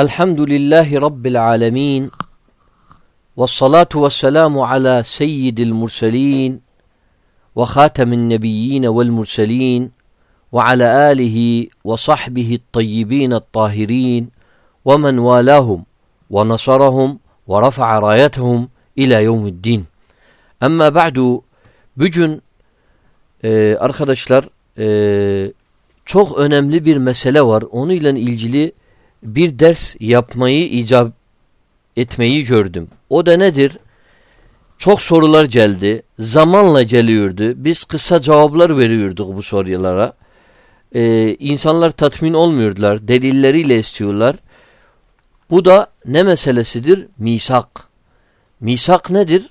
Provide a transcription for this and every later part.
الحمد لله رب العالمين والصلاة والسلام على سيد المرسلين وخاتم النبيين والمرسلين وعلى آله وصحبه الطيبين الطاهرين ومن والاهم ونصرهم ورفع رايتهم إلى يوم الدين ba'du bugün e, arkadaşlar e, çok önemli bir mesele var. Onunla ilgili bir ders yapmayı icap etmeyi gördüm. O da nedir? Çok sorular geldi. Zamanla geliyordu. Biz kısa cevaplar veriyorduk bu sorulara. Ee, insanlar tatmin olmuyordular. Delilleriyle istiyorlar. Bu da ne meselesidir? Misak. Misak nedir?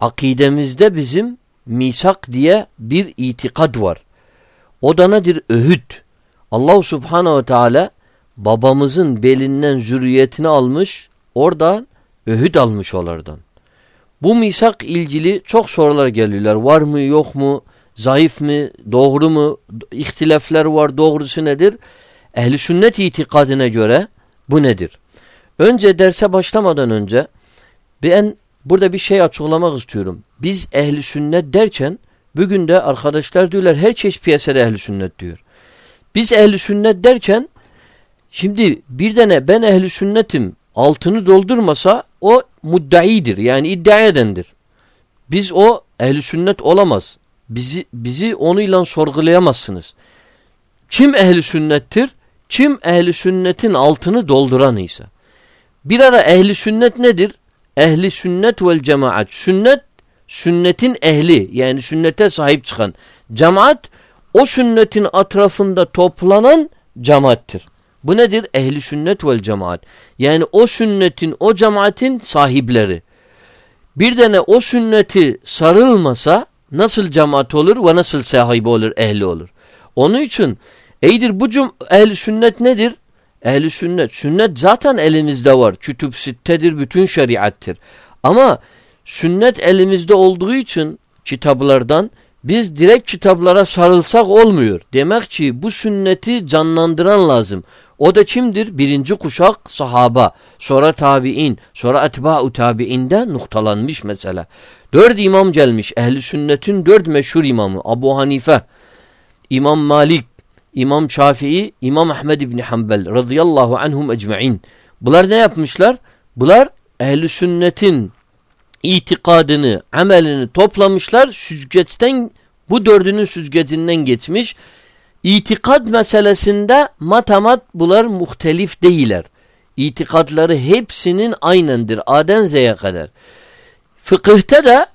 Akidemizde bizim misak diye bir itikad var. O da nedir? Öhüd. Allah subhanehu ve teala babamızın belinden zürriyetini almış, oradan öhüd almış onlardan. Bu misak ilgili çok sorular geliyorlar. Var mı yok mu? Zayıf mı? Doğru mu? İhtilafler var. Doğrusu nedir? Ehli sünnet itikadına göre bu nedir? Önce derse başlamadan önce ben burada bir şey açıklamak istiyorum. Biz ehli sünnet derken bugün de arkadaşlar diyorlar her çeşit piyasada ehli sünnet diyor. Biz ehli sünnet derken Şimdi bir tane ben ehli sünnetim altını doldurmasa o muddaidir. Yani iddia edendir. Biz o ehli sünnet olamaz. Bizi bizi onunla sorgulayamazsınız. Kim ehli sünnettir? Kim ehli sünnetin altını dolduran ise. Bir ara ehli sünnet nedir? Ehli sünnet vel cemaat. Sünnet sünnetin ehli yani sünnete sahip çıkan. Cemaat o sünnetin etrafında toplanan cemaattir. Bu nedir? Ehli sünnet vel cemaat. Yani o sünnetin, o cemaatin sahipleri. Bir tane o sünneti sarılmasa nasıl cemaat olur ve nasıl sahibi olur, ehli olur. Onun için eydir bu ehli sünnet nedir? Ehli sünnet. Sünnet zaten elimizde var. Kütüb sittedir, bütün şeriattir. Ama sünnet elimizde olduğu için kitaplardan biz direkt kitaplara sarılsak olmuyor. Demek ki bu sünneti canlandıran lazım. O da kimdir? Birinci kuşak sahaba, sonra tabi'in, sonra etba'u tabi'inde noktalanmış mesela. Dört imam gelmiş. Ehli sünnetin dört meşhur imamı. Abu Hanife, İmam Malik, İmam Şafii, İmam Ahmed İbni Hanbel radıyallahu anhum ecma'in. Bunlar ne yapmışlar? Bunlar ehli sünnetin itikadını, amelini toplamışlar. Süzgeçten bu dördünün süzgecinden geçmiş. İtikad meselesinde matamat bunlar muhtelif değiller. İtikadları hepsinin aynendir. Aden Z'ye kadar. Fıkıhta da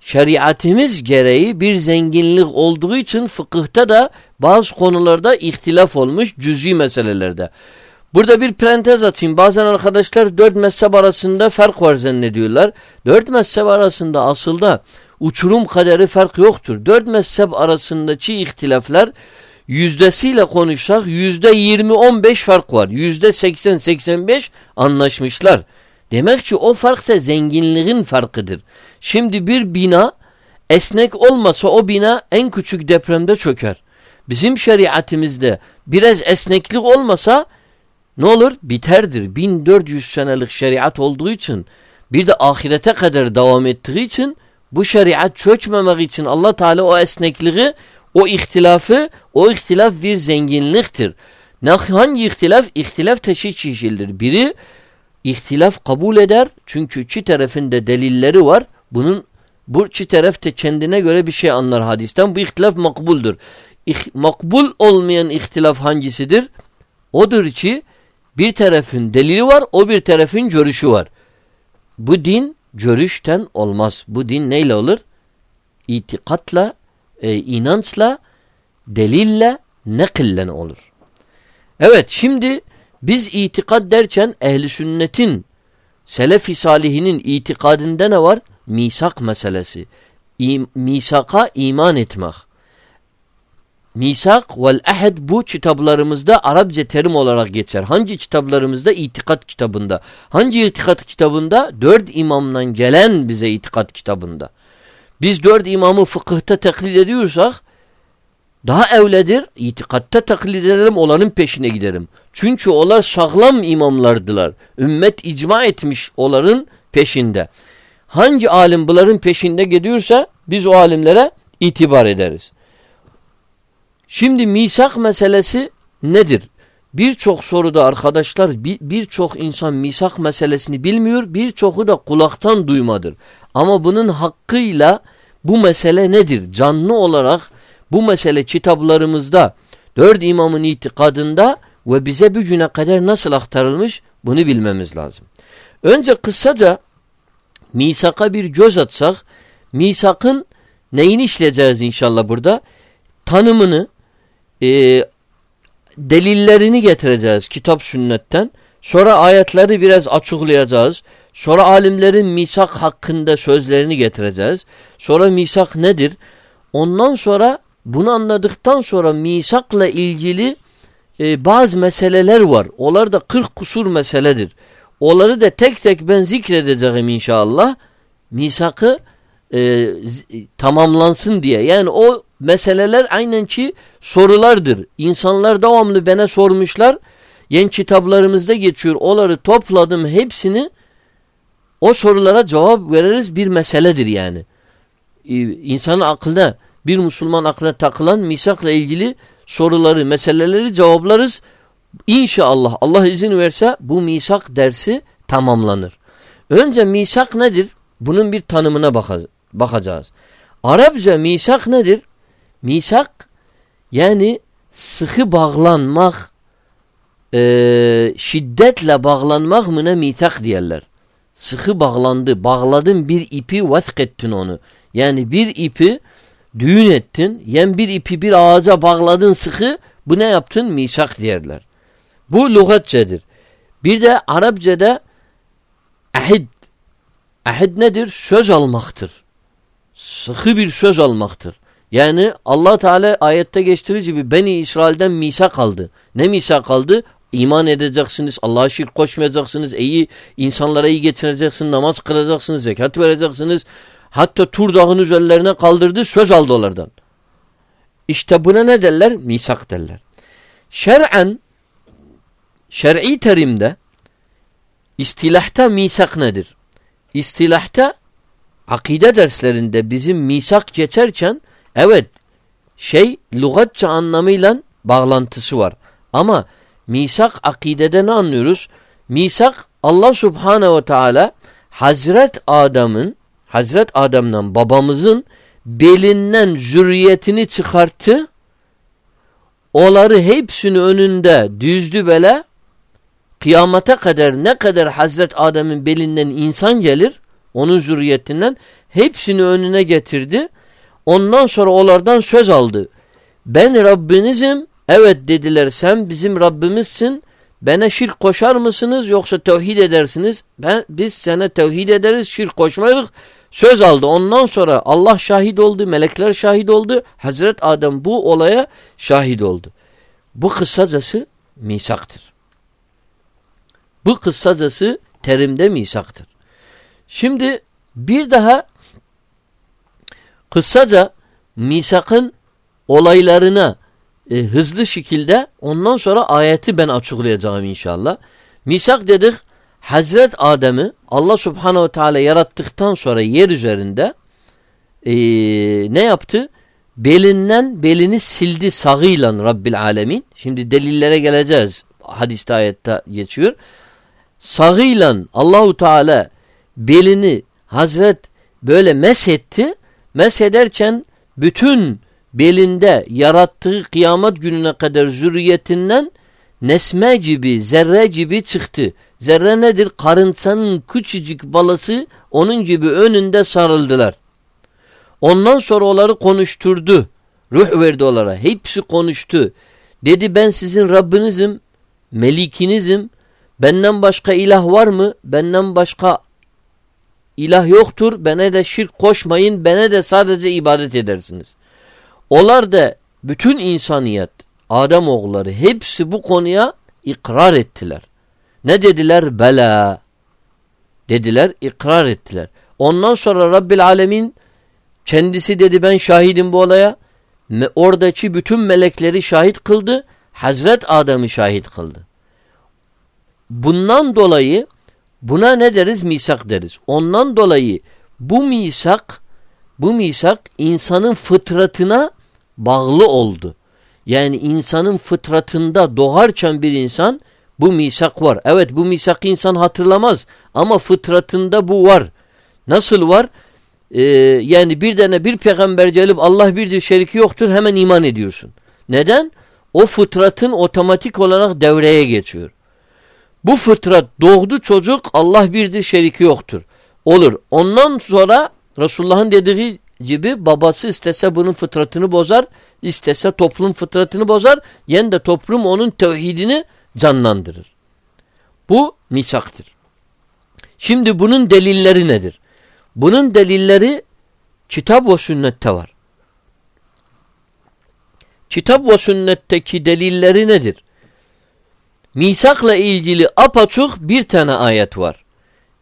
şeriatimiz gereği bir zenginlik olduğu için fıkıhta da bazı konularda ihtilaf olmuş cüzi meselelerde. Burada bir parantez atayım. Bazen arkadaşlar dört mezhep arasında fark var zannediyorlar. Dört mezhep arasında aslında uçurum kaderi fark yoktur. Dört mezhep arasındaki ihtilaflar yüzdesiyle konuşsak yüzde yirmi on beş fark var. Yüzde seksen seksen beş anlaşmışlar. Demek ki o fark da zenginliğin farkıdır. Şimdi bir bina esnek olmasa o bina en küçük depremde çöker. Bizim şeriatimizde biraz esneklik olmasa ne olur? Biterdir. 1400 senelik şeriat olduğu için bir de ahirete kadar devam ettiği için bu şeriat çökmemek için Allah Teala o esnekliği o ihtilafı, o ihtilaf bir zenginliktir. Hangi ihtilaf? İhtilaf teşhis çeşildir. Biri ihtilaf kabul eder. Çünkü iki tarafın da delilleri var. Bunun bu iki taraf da kendine göre bir şey anlar hadisten. Bu ihtilaf makbuldur. İh, makbul olmayan ihtilaf hangisidir? Odur ki bir tarafın delili var, o bir tarafın görüşü var. Bu din görüşten olmaz. Bu din neyle olur? İtikatla e, inançla, delille, nekille olur. Evet şimdi biz itikad derken ehli sünnetin selef-i salihinin itikadında ne var? Misak meselesi. İ, misaka iman etmek. Misak vel ahd bu kitaplarımızda Arapça terim olarak geçer. Hangi kitaplarımızda? İtikat kitabında. Hangi itikat kitabında? Dört imamdan gelen bize itikat kitabında. Biz dört imamı fıkıhta taklit ediyorsak daha evledir. İtikatta taklit edelim olanın peşine giderim. Çünkü onlar sağlam imamlardılar. Ümmet icma etmiş onların peşinde. Hangi alim bunların peşinde gidiyorsa biz o alimlere itibar ederiz. Şimdi misak meselesi nedir? Birçok soruda arkadaşlar birçok bir insan misak meselesini bilmiyor, birçoku da kulaktan duymadır. Ama bunun hakkıyla bu mesele nedir? Canlı olarak bu mesele kitaplarımızda dört imamın itikadında ve bize bir güne kadar nasıl aktarılmış bunu bilmemiz lazım. Önce kısaca misaka bir göz atsak misakın neyini işleyeceğiz inşallah burada? Tanımını, e, delillerini getireceğiz kitap sünnetten. Sonra ayetleri biraz açıklayacağız. Sonra alimlerin misak hakkında sözlerini getireceğiz. Sonra misak nedir? Ondan sonra bunu anladıktan sonra misakla ilgili e, bazı meseleler var. Onlar da 40 kusur meseledir. Onları da tek tek ben zikredeceğim inşallah. Misakı e, tamamlansın diye. Yani o meseleler aynen ki sorulardır. İnsanlar devamlı bana sormuşlar. Yeni kitaplarımızda geçiyor. Onları topladım hepsini o sorulara cevap veririz bir meseledir yani. Ee, insanın aklına bir Müslüman aklına takılan misakla ilgili soruları, meseleleri cevaplarız. İnşallah Allah izin verse bu misak dersi tamamlanır. Önce misak nedir? Bunun bir tanımına bakacağız. Arapça misak nedir? Misak yani sıkı bağlanmak, e, şiddetle bağlanmak mına misak diyorlar. Sıkı bağlandı, bağladın bir ipi vask ettin onu. Yani bir ipi düğün ettin, yen bir ipi bir ağaca bağladın sıkı, bu ne yaptın? Misak diyerler. Bu lügatçedir. Bir de Arapçada ahid. Ahid nedir? Söz almaktır. Sıkı bir söz almaktır. Yani allah Teala ayette geçtiği gibi Beni İsrail'den misak aldı. Ne misak aldı? İman edeceksiniz, Allah'a şirk koşmayacaksınız, iyi insanlara iyi getireceksiniz, namaz kılacaksınız, zekat vereceksiniz. Hatta Tur Dağı'nın üzerlerine kaldırdı, söz aldı onlardan. İşte buna ne derler? Misak derler. Şer'en, şer'i terimde, istilahta misak nedir? İstilahta, akide derslerinde bizim misak geçerken, evet, şey, lügatça anlamıyla bağlantısı var. Ama misak akidede ne anlıyoruz? Misak Allah Subhanahu ve Teala Hazret Adem'in Hazret Adem'den babamızın belinden zürriyetini çıkarttı. Onları hepsini önünde düzdü bele. Kıyamete kadar ne kadar Hazret Adem'in belinden insan gelir, onun zürriyetinden hepsini önüne getirdi. Ondan sonra onlardan söz aldı. Ben Rabbinizim. Evet dediler sen bizim Rabbimizsin. Bana şirk koşar mısınız yoksa tevhid edersiniz? Ben, biz sana tevhid ederiz şirk koşmayız. Söz aldı. Ondan sonra Allah şahit oldu, melekler şahit oldu. Hazret Adem bu olaya şahit oldu. Bu kısacası misaktır. Bu kısacası terimde misaktır. Şimdi bir daha kısaca misakın olaylarına e, hızlı şekilde ondan sonra ayeti ben açıklayacağım inşallah. Misak dedik Hazret Adem'i Allah subhanehu teala yarattıktan sonra yer üzerinde e, ne yaptı? Belinden belini sildi sağıyla Rabbil Alemin. Şimdi delillere geleceğiz. Hadiste ayette geçiyor. Sağıyla Allahu Teala belini Hazret böyle mesetti. Mesederken bütün belinde yarattığı kıyamet gününe kadar zürriyetinden nesme gibi, zerre gibi çıktı. Zerre nedir? Karınsanın küçücük balası onun gibi önünde sarıldılar. Ondan sonra onları konuşturdu. Ruh verdi onlara. Hepsi konuştu. Dedi ben sizin Rabbinizim, melikinizim. Benden başka ilah var mı? Benden başka ilah yoktur. Bana da şirk koşmayın. Bana da sadece ibadet edersiniz. Onlar da bütün insaniyet, Adem oğulları hepsi bu konuya ikrar ettiler. Ne dediler? Bela. Dediler, ikrar ettiler. Ondan sonra Rabbil Alemin kendisi dedi ben şahidim bu olaya. oradaki bütün melekleri şahit kıldı. Hazret Adem'i şahit kıldı. Bundan dolayı buna ne deriz? Misak deriz. Ondan dolayı bu misak bu misak insanın fıtratına bağlı oldu. Yani insanın fıtratında doğarken bir insan bu misak var. Evet bu misak insan hatırlamaz ama fıtratında bu var. Nasıl var? Ee, yani bir tane bir peygamber gelip Allah birdir şeriki yoktur hemen iman ediyorsun. Neden? O fıtratın otomatik olarak devreye geçiyor. Bu fıtrat doğdu çocuk Allah birdir şeriki yoktur. Olur. Ondan sonra Resulullah'ın dediği gibi babası istese bunun fıtratını bozar, istese toplum fıtratını bozar, yen de toplum onun tevhidini canlandırır. Bu misaktır. Şimdi bunun delilleri nedir? Bunun delilleri kitap ve sünnette var. Kitap ve sünnetteki delilleri nedir? Misakla ilgili apaçuk bir tane ayet var.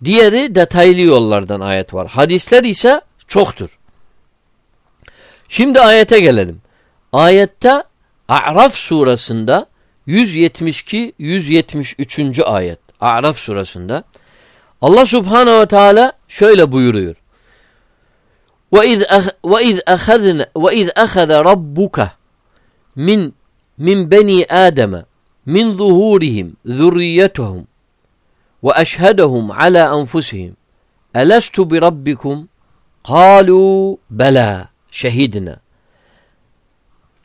Diğeri detaylı yollardan ayet var. Hadisler ise çoktur. Şimdi ayete gelelim. Ayette A'raf surasında 172-173. ayet. A'raf surasında Allah subhanehu ve teala şöyle buyuruyor. وَإِذْ أَخَذْنَ وَإِذْ أَخَذَ رَبُّكَ مِنْ مِنْ بَنِي آدَمَ مِنْ ظُهُورِهِمْ ذُرِّيَّتَهُمْ وَأَشْهَدَهُمْ عَلَى أَنْفُسِهِمْ. أَلَسْتُ بِرَبِّكُمْ؟ قَالُوا بَلَى شَهِدْنَا.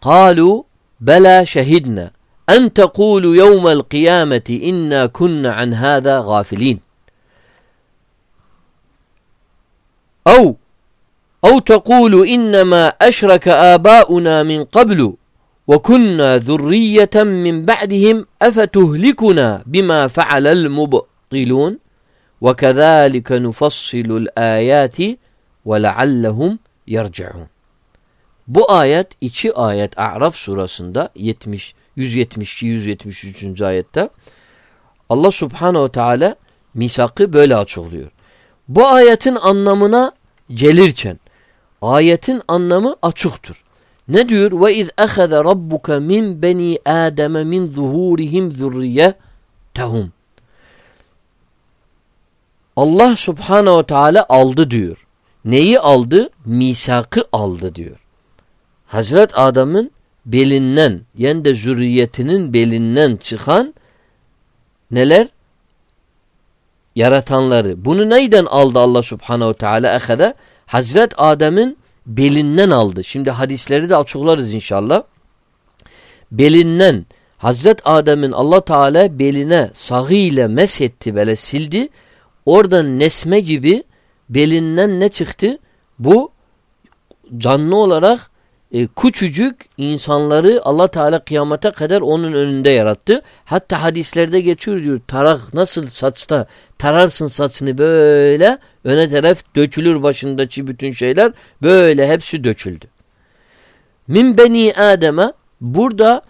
قَالُوا بَلَى شَهِدْنَا. أَنْ تَقُولُوا يَوْمَ الْقِيَامَةِ إِنَّا كُنَّ عَنْ هَذَا غَافِلِينَ. أو أو تقول إنما أشرك آباؤنا من قبل وكنا ذرية من بعدهم أفتهلكنا بما فعل المبطلون وكذلك نفصل الآيات ولعلهم يرجعون Bu ayet iki ayet A'raf surasında 70 172 173. ayette Allah Subhanahu Teala misakı böyle açıklıyor. Bu ayetin anlamına gelirken ayetin anlamı açıktır. Ne diyor? Ve iz ahaza rabbuka min beni Adem min zuhurihim zurriyetehum. Allah Subhanahu ve Teala aldı diyor. Neyi aldı? Misakı aldı diyor. Hazret Adem'in belinden yani de zürriyetinin belinden çıkan neler? yaratanları. Bunu neyden aldı Allah subhanehu teala ehede? Hazret Adem'in belinden aldı. Şimdi hadisleri de açıklarız inşallah. Belinden Hazret Adem'in Allah Teala beline sağıyla mesetti böyle sildi. Oradan nesme gibi belinden ne çıktı? Bu canlı olarak e, küçücük insanları Allah Teala kıyamete kadar onun önünde yarattı. Hatta hadislerde geçiyor diyor tarak nasıl saçta tararsın saçını böyle öne taraf dökülür başındaki bütün şeyler böyle hepsi döküldü. Min beni Adem'e burada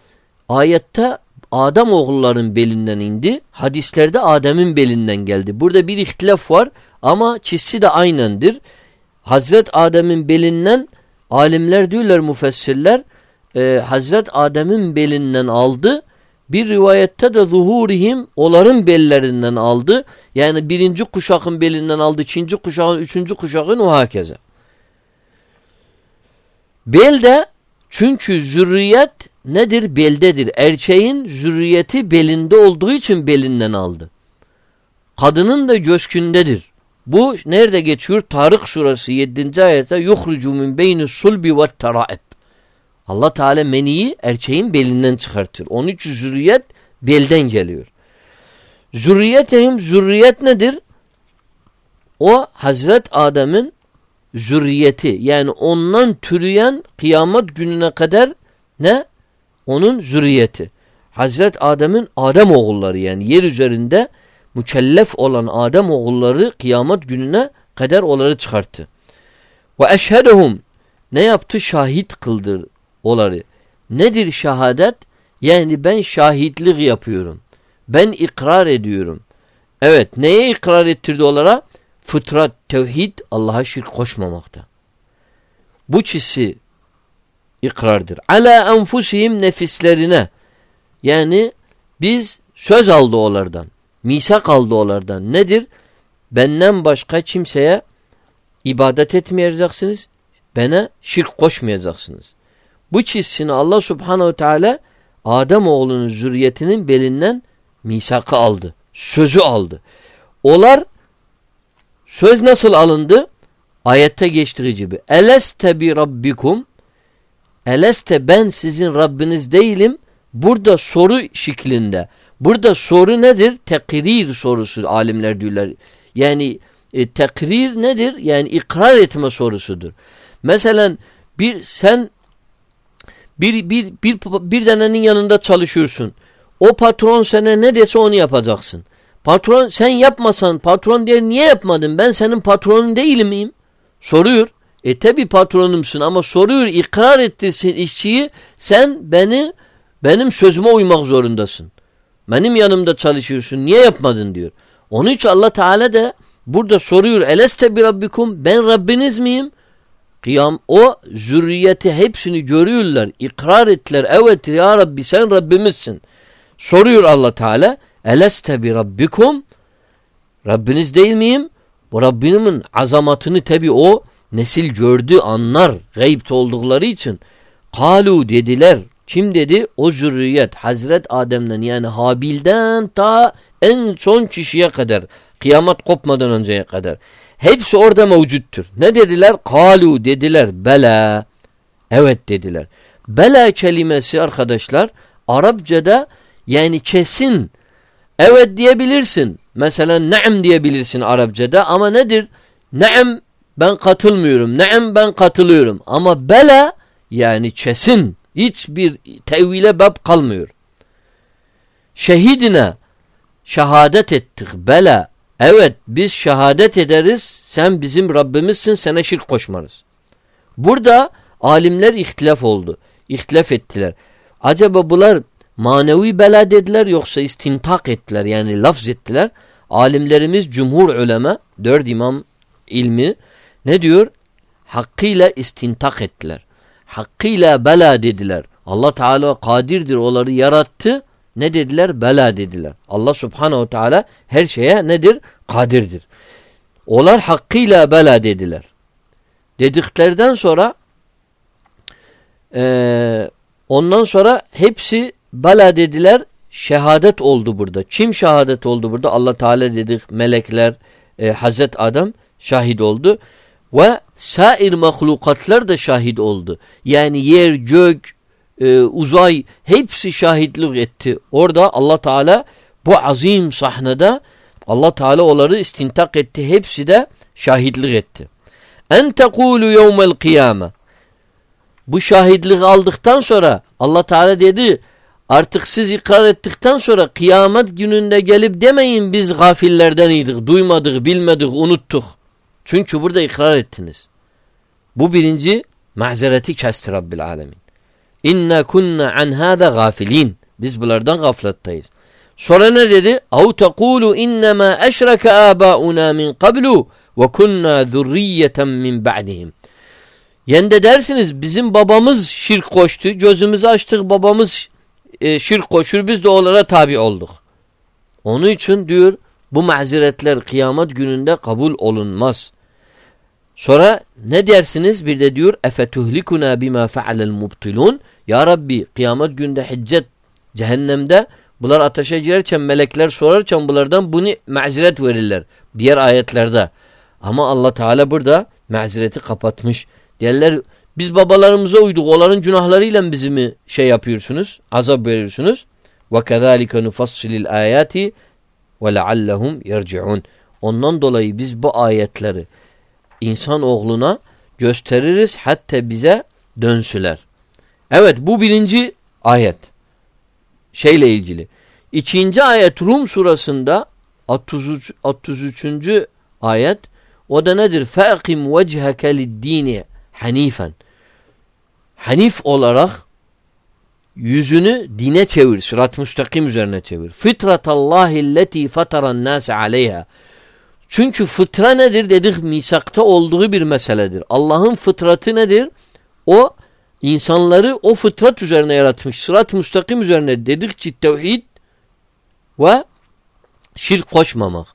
ayette Adem oğulların belinden indi. Hadislerde Adem'in belinden geldi. Burada bir ihtilaf var ama çizsi de aynendir. Hazret Adem'in belinden Alimler diyorlar müfessirler e, Hazret Adem'in belinden aldı. Bir rivayette de zuhurihim onların bellerinden aldı. Yani birinci kuşakın belinden aldı. ikinci kuşakın, üçüncü kuşakın o hakeze. Belde çünkü zürriyet nedir? Beldedir. Erkeğin zürriyeti belinde olduğu için belinden aldı. Kadının da göskündedir. Bu nerede geçiyor? Tarık surası 7. ayette yuhrucu min beyni sulbi ve teraib. Allah Teala meniyi erkeğin belinden çıkartır. Onun için zürriyet belden geliyor. Zürriyetehim zürriyet nedir? O Hazret Adem'in zürriyeti yani ondan türeyen kıyamet gününe kadar ne? Onun zürriyeti. Hazret Adem'in Adem oğulları yani yer üzerinde mükellef olan Adem oğulları kıyamet gününe kadar onları çıkarttı. Ve eşhedehum ne yaptı? Şahit kıldı onları. Nedir şehadet? Yani ben şahitlik yapıyorum. Ben ikrar ediyorum. Evet neye ikrar ettirdi onlara? Fıtrat, tevhid, Allah'a şirk koşmamakta. Bu çisi ikrardır. Ala enfusihim nefislerine. Yani biz söz aldı onlardan. Misak aldı onlardan. Nedir? Benden başka kimseye ibadet etmeyeceksiniz. Bana şirk koşmayacaksınız. Bu çizsini Allah subhanehu teala Adem oğlunun zürriyetinin belinden misakı aldı. Sözü aldı. Olar söz nasıl alındı? Ayette geçtiği gibi. Eleste bi rabbikum Eleste ben sizin Rabbiniz değilim. Burada soru şeklinde. Burada soru nedir? Tekrir sorusu alimler diyorlar. Yani e, tekrir nedir? Yani ikrar etme sorusudur. Mesela bir sen bir, bir, bir, bir denenin yanında çalışıyorsun. O patron sana ne dese onu yapacaksın. Patron sen yapmasan patron der niye yapmadın ben senin patronun değil miyim? Soruyor. E tabi patronumsun ama soruyor ikrar ettirsin işçiyi sen beni benim sözüme uymak zorundasın. Benim yanımda çalışıyorsun niye yapmadın diyor. Onun için Allah Teala da burada soruyor eleste bir rabbikum ben Rabbiniz miyim? Kıyam o zürriyeti hepsini görüyorlar. ikrar ettiler. Evet ya Rabbi sen Rabbimizsin. Soruyor Allah Teala. Eleste bi rabbikum? Rabbiniz değil miyim? Bu Rabbimin azamatını tabi o nesil gördü anlar gayipte oldukları için. Kalu dediler. Kim dedi? O zürriyet Hazret Adem'den yani Habil'den ta en son kişiye kadar. Kıyamet kopmadan önceye kadar. Hepsi orada mevcuttur. Ne dediler? Kalu dediler. Bela. Evet dediler. Bela kelimesi arkadaşlar Arapçada yani kesin evet diyebilirsin. Mesela ne'm diyebilirsin Arapçada ama nedir? Ne'm ben katılmıyorum. Ne'm ben katılıyorum. Ama bela yani kesin hiçbir tevhile bab kalmıyor. Şehidine şehadet ettik. Bela Evet biz şehadet ederiz sen bizim Rabbimizsin sana şirk koşmarız. Burada alimler ihtilaf oldu. İhtilaf ettiler. Acaba bunlar manevi bela dediler yoksa istintak ettiler yani lafz ettiler. Alimlerimiz cumhur ulema dört imam ilmi ne diyor? Hakkıyla istintak ettiler. Hakkıyla bela dediler. Allah Teala kadirdir onları yarattı ne dediler? Bela dediler. Allah subhanehu teala her şeye nedir? Kadirdir. Onlar hakkıyla bela dediler. Dediklerden sonra e, ondan sonra hepsi bela dediler. Şehadet oldu burada. Kim şehadet oldu burada? Allah Teala dedik melekler, e, Hazret Adam şahit oldu. Ve sair mahlukatlar da şahit oldu. Yani yer, gök, e, uzay hepsi şahitlik etti. Orada Allah Teala bu azim sahnede Allah Teala onları istintak etti. Hepsi de şahitlik etti. En tekulu yevmel kıyame. Bu şahitlik aldıktan sonra Allah Teala dedi artık siz ikrar ettikten sonra kıyamet gününde gelip demeyin biz gafillerden idik, duymadık, bilmedik, unuttuk. Çünkü burada ikrar ettiniz. Bu birinci mazereti kesti Rabbil Alemin. İnna kunna an hada gafilin. Biz bunlardan gaflettayız. Sonra ne dedi? Au tekulu innema eşreke abauna min qablu ve kunna zurriyeten min ba'dihim. Yende dersiniz bizim babamız şirk koştu. Gözümüzü açtık babamız e, şirk koşur biz de onlara tabi olduk. Onun için diyor bu maziretler kıyamet gününde kabul olunmaz. Sonra ne dersiniz? Bir de diyor efetuhlikuna bima fe'alel mubtilun. Ya Rabbi kıyamet günde hiccet cehennemde bunlar ateşe girerken melekler sorarken bunlardan bunu mazeret verirler. Diğer ayetlerde. Ama Allah Teala burada mazereti kapatmış. Diyorlar biz babalarımıza uyduk. Onların günahlarıyla bizi mi şey yapıyorsunuz? Azap veriyorsunuz. Nufassilil ayati ve leallehum yerciun. Ondan dolayı biz bu ayetleri insan oğluna gösteririz hatta bize dönsüler. Evet bu birinci ayet şeyle ilgili. İkinci ayet Rum surasında 33. 33. ayet o da nedir? Fâkim vecheke lid-dini hanifen. Hanif olarak yüzünü dine çevir. Sırat müstakim üzerine çevir. Fitratallahi lleti fataran nâse aleyha. Çünkü fıtra nedir dedik misakta olduğu bir meseledir. Allah'ın fıtratı nedir? O insanları o fıtrat üzerine yaratmış. Sırat-ı müstakim üzerine dedikçe tevhid ve şirk koşmamak.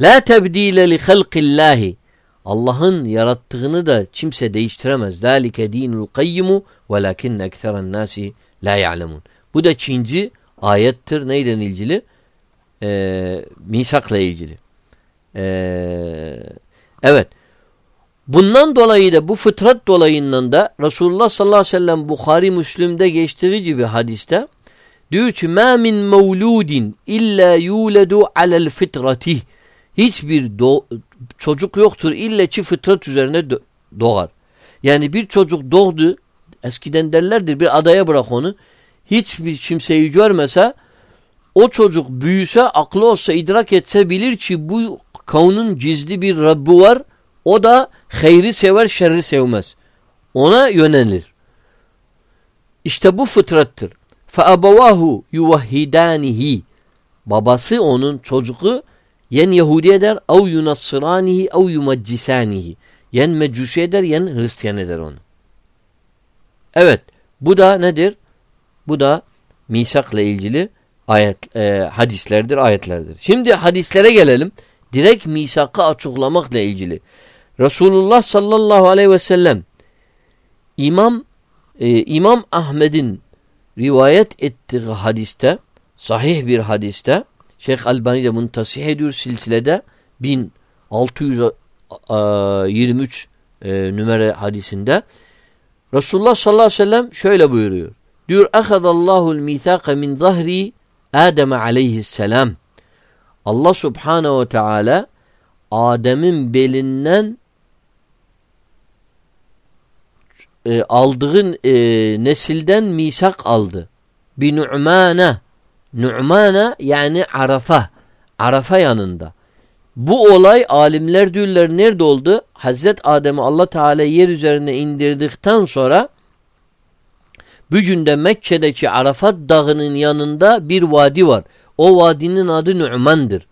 La tebdile li halqillahi. Allah'ın yarattığını da kimse değiştiremez. Zalike dinul qayyimu velakinne ekseren nasi la ya'lemun. Bu da Çinci ayettir. Neyden ilgili? Ee, misakla ilgili. Ee, evet. Bundan dolayı da bu fıtrat dolayından da Resulullah sallallahu aleyhi ve sellem Bukhari Müslüm'de geçtiği gibi hadiste diyor ki مَا مِنْ مَوْلُودٍ اِلَّا يُولَدُ عَلَى الْفِطْرَةِ Hiçbir do çocuk yoktur illa ki fıtrat üzerine doğar. Yani bir çocuk doğdu eskiden derlerdir bir adaya bırak onu hiçbir kimseyi görmese o çocuk büyüse aklı olsa idrak etse bilir ki bu kavunun gizli bir Rabbi var o da hayri sever şerri sevmez. Ona yönelir. İşte bu fıtrattır. فَأَبَوَاهُ يُوَهِّدَانِهِ Babası onun çocuğu yen Yahudi eder اَوْ يُنَصِّرَانِهِ اَوْ يُمَجِّسَانِهِ Yen mecusi eder yen Hristiyan eder onu. Evet bu da nedir? Bu da misakla ilgili ayet, e, hadislerdir, ayetlerdir. Şimdi hadislere gelelim. Direkt misakı açıklamakla ilgili. Resulullah sallallahu aleyhi ve sellem İmam e, İmam Ahmed'in rivayet ettiği hadiste sahih bir hadiste Şeyh Albani de bunu tasih ediyor silsilede 1623 e, numara hadisinde Resulullah sallallahu aleyhi ve sellem şöyle buyuruyor. Diyor Ahadallahu'l mithaka min zahri Adem aleyhisselam. Allah subhanehu ve teala Adem'in belinden e, aldığın e, nesilden misak aldı. Bi nu'mana. Nu'mana yani Arafa. Arafa yanında. Bu olay alimler diyorlar nerede oldu? Hazret Adem'i Allah Teala yer üzerine indirdikten sonra bugün Mekke'deki Arafat dağının yanında bir vadi var. O vadinin adı Nu'man'dır.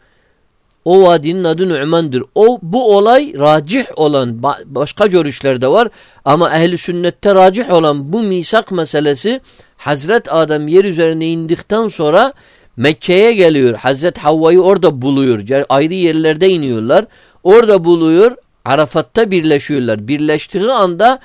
O vadinin adı Nu'man'dır. O bu olay racih olan başka görüşlerde var ama ehli sünnette racih olan bu misak meselesi Hazret Adem yer üzerine indikten sonra Mekke'ye geliyor. Hazret Havva'yı orada buluyor. Ayrı yerlerde iniyorlar. Orada buluyor. Arafat'ta birleşiyorlar. Birleştiği anda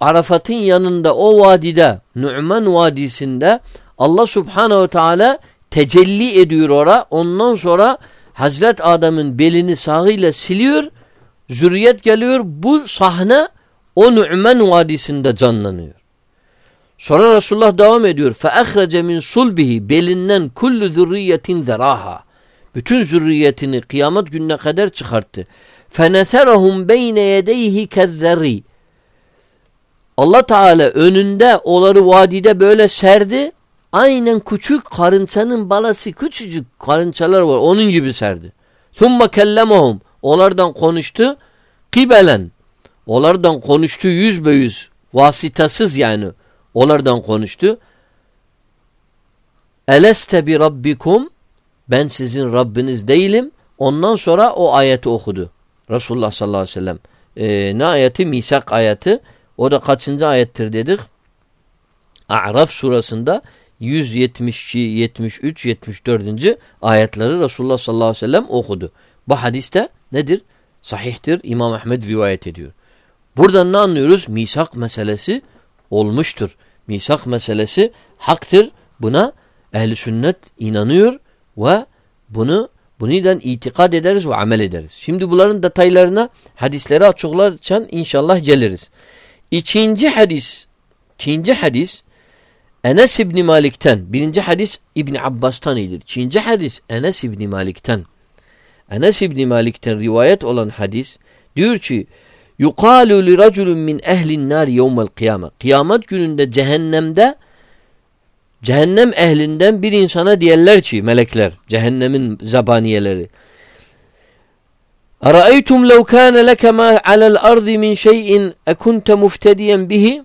Arafat'ın yanında o vadide Nu'man Vadisi'nde Allah Subhanahu Teala tecelli ediyor ora. Ondan sonra Hazret Adem'in belini sağıyla siliyor. Zürriyet geliyor. Bu sahne o Nu'man Vadisi'nde canlanıyor. Sonra Resulullah devam ediyor. فَاَخْرَجَ مِنْ صُلْبِهِ Belinden kullu zürriyetin zeraha. Bütün zürriyetini kıyamet gününe kadar çıkarttı. فَنَثَرَهُمْ بَيْنَ يَدَيْهِ كَذَّرِي Allah Teala önünde onları vadide böyle serdi. Aynen küçük karınçanın balası küçücük karınçalar var. Onun gibi serdi. Summa kellemohum. Onlardan konuştu. Kibelen. Onlardan konuştu yüz be yüz. Vasıtasız yani. Onlardan konuştu. Eleste bi rabbikum. Ben sizin Rabbiniz değilim. Ondan sonra o ayeti okudu. Resulullah sallallahu aleyhi ve sellem. Ee, ne ayeti? Misak ayeti. O da kaçıncı ayettir dedik? A'raf surasında 172, 73, 74. ayetleri Resulullah sallallahu aleyhi ve sellem okudu. Bu hadiste nedir? Sahihtir. İmam Ahmed rivayet ediyor. Buradan ne anlıyoruz? Misak meselesi olmuştur. Misak meselesi haktır. Buna ehli sünnet inanıyor ve bunu buniden itikad ederiz ve amel ederiz. Şimdi bunların detaylarına hadisleri açıklarken inşallah geliriz. İkinci hadis, ikinci hadis Enes İbni Malik'ten. Birinci hadis İbni Abbas'tan iyidir. İkinci hadis Enes İbni Malik'ten. Enes İbni Malik'ten rivayet olan hadis diyor ki yukalu li raculun min ehlin nar yevmel kıyama. Kıyamet gününde cehennemde cehennem ehlinden bir insana diyenler ki melekler cehennemin zabaniyeleri. Araeytum lev kana leke ma alel ardi min şeyin ekunte muftediyen bihi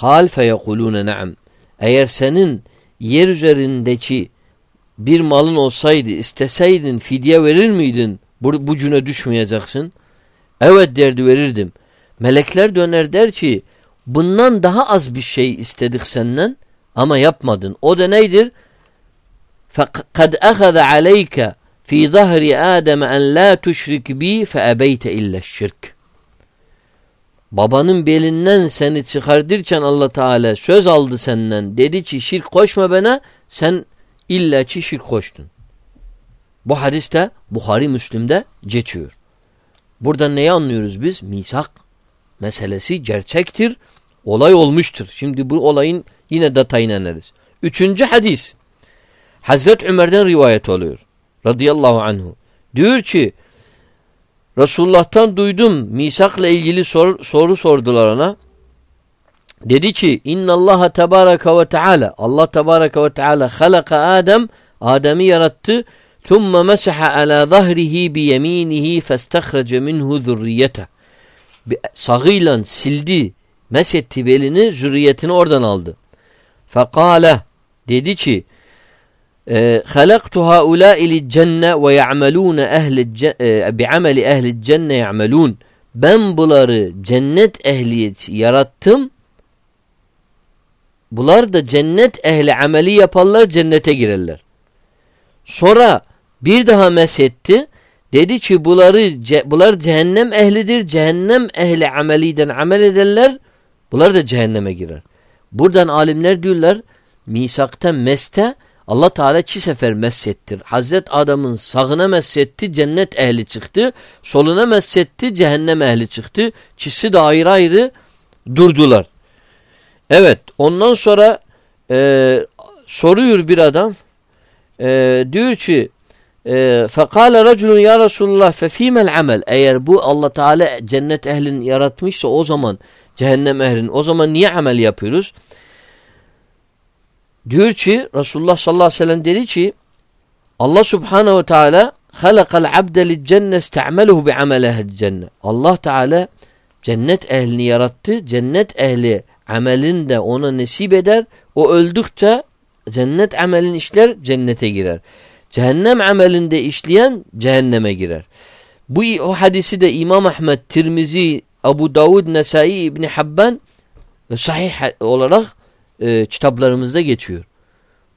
قال فيقولون نعم eğer senin yer üzerindeki bir malın olsaydı isteseydin fidye verir miydin bu, bu cüne düşmeyeceksin evet derdi verirdim melekler döner der ki bundan daha az bir şey istedik senden ama yapmadın. O da neydir? فَقَدْ أَخَذَ عَلَيْكَ fi zahri Adem en la tuşrik bi fe ebeyte illa şirk. Babanın belinden seni çıkardırken Allah Teala söz aldı senden. Dedi ki şirk koşma bana sen illa ki şirk koştun. Bu hadiste Bukhari Müslim'de geçiyor. Buradan neyi anlıyoruz biz? Misak meselesi gerçektir. Olay olmuştur. Şimdi bu olayın yine detayına ineriz. Üçüncü hadis. Hazret Ömer'den rivayet oluyor. Radıyallahu anhu. Diyor ki Resulullah'tan duydum misakla ilgili sor, soru sordular ona. Dedi ki inna Allah tebaraka ve teala Allah tebaraka ve teala halaka Adem Adem'i yarattı ثُمَّ مَسَحَ عَلَى ظَهْرِهِ بِيَم۪ينِهِ فَاسْتَخْرَجَ مِنْهُ ذُرِّيَّةَ Sağıyla sildi, mesetti belini, zürriyetini oradan aldı. فَقَالَ Dedi ki خلقت هؤلاء للجنة ويعملون أهل بعمل أهل الجنة يعملون ben bunları cennet ehliyet yarattım. Bunlar da cennet ehli ameli yaparlar cennete girerler. Sonra bir daha mesetti. Dedi ki bunları bunlar cehennem ehlidir. Cehennem ehli ameliden amel ederler. Bunlar da cehenneme girer. Buradan alimler diyorlar misakta meste Allah Teala iki sefer messettir. Hazret Adam'ın sağına messetti cennet ehli çıktı. Soluna messetti cehennem ehli çıktı. Çisi de ayrı ayrı durdular. Evet ondan sonra e, soruyor bir adam. E, diyor ki فَقَالَ رَجُلٌ ya Resulullah فَف۪يمَ amel Eğer bu Allah Teala cennet ehlini yaratmışsa o zaman cehennem ehlini o zaman niye amel yapıyoruz? Diyor ki Resulullah sallallahu aleyhi ve sellem dedi ki Allah subhanehu ve teala halakal abde lil cenne iste'meluhu bi amelehed cenne. Allah Teala cennet ehlini yarattı. Cennet ehli amelin de ona nesip eder. O öldükçe cennet amelin işler cennete girer. Cehennem amelinde işleyen cehenneme girer. Bu o hadisi de İmam Ahmed, Tirmizi, Abu Davud, Nesai, İbni Habban sahih olarak e, kitaplarımızda geçiyor.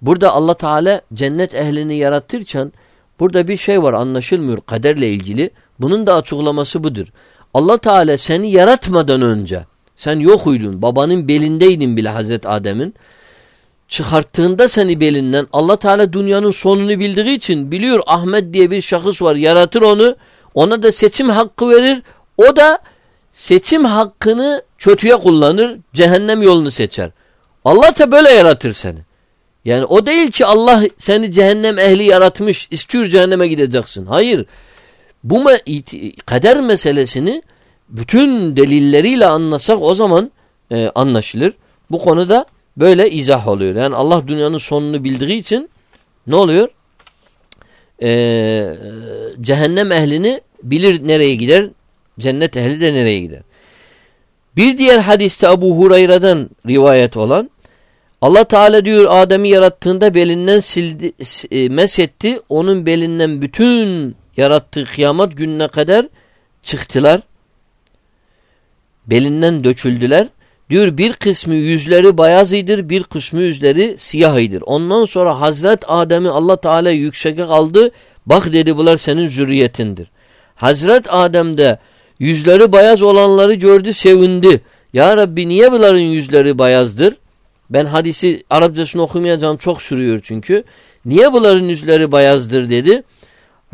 Burada Allah Teala cennet ehlini yaratırken burada bir şey var anlaşılmıyor kaderle ilgili. Bunun da açıklaması budur. Allah Teala seni yaratmadan önce sen yok uydun. Babanın belindeydin bile Hazreti Adem'in. Çıkarttığında seni belinden Allah Teala dünyanın sonunu bildiği için biliyor Ahmet diye bir şahıs var yaratır onu. Ona da seçim hakkı verir. O da seçim hakkını kötüye kullanır. Cehennem yolunu seçer. Allah da böyle yaratır seni. Yani o değil ki Allah seni cehennem ehli yaratmış, istiyor cehenneme gideceksin. Hayır. Bu kader meselesini bütün delilleriyle anlasak o zaman e, anlaşılır. Bu konuda böyle izah oluyor. Yani Allah dünyanın sonunu bildiği için ne oluyor? Ee, cehennem ehlini bilir nereye gider, cennet ehli de nereye gider. Bir diğer hadiste Abu Hurayre'den rivayet olan Allah Teala diyor Adem'i yarattığında belinden sildi, e, mesetti. Onun belinden bütün yarattığı kıyamet gününe kadar çıktılar. Belinden döküldüler. Diyor bir kısmı yüzleri beyazıdır, bir kısmı yüzleri siyahıdır. Ondan sonra Hazret Adem'i Allah Teala yükseğe aldı. Bak dedi bunlar senin zürriyetindir. Hazret Adem de yüzleri beyaz olanları gördü sevindi. Ya Rabbi niye bunların yüzleri beyazdır? Ben hadisi Arapçasını okumayacağım çok sürüyor çünkü. Niye bunların yüzleri bayazdır dedi.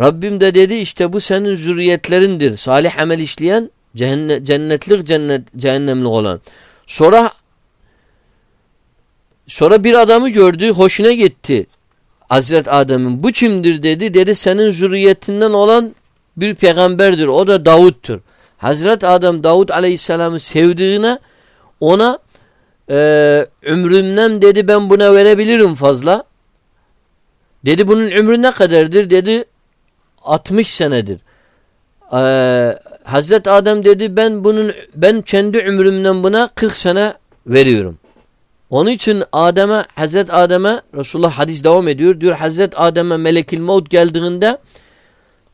Rabbim de dedi işte bu senin zürriyetlerindir. Salih amel işleyen cennet, cennetlik cennet, cehennemlik olan. Sonra sonra bir adamı gördü hoşuna gitti. Hazret Adem'in bu kimdir dedi. Dedi senin zürriyetinden olan bir peygamberdir. O da Davud'tur. Hazret Adem Davud aleyhisselamı sevdiğine ona e, ömrümden dedi ben buna verebilirim fazla. Dedi bunun ömrü ne kadardır? Dedi 60 senedir. Ee, Hazret Adem dedi ben bunun ben kendi ömrümden buna 40 sene veriyorum. Onun için Adem'e Hazret Adem'e Resulullah hadis devam ediyor. Diyor Hazret Adem'e melekil maut geldiğinde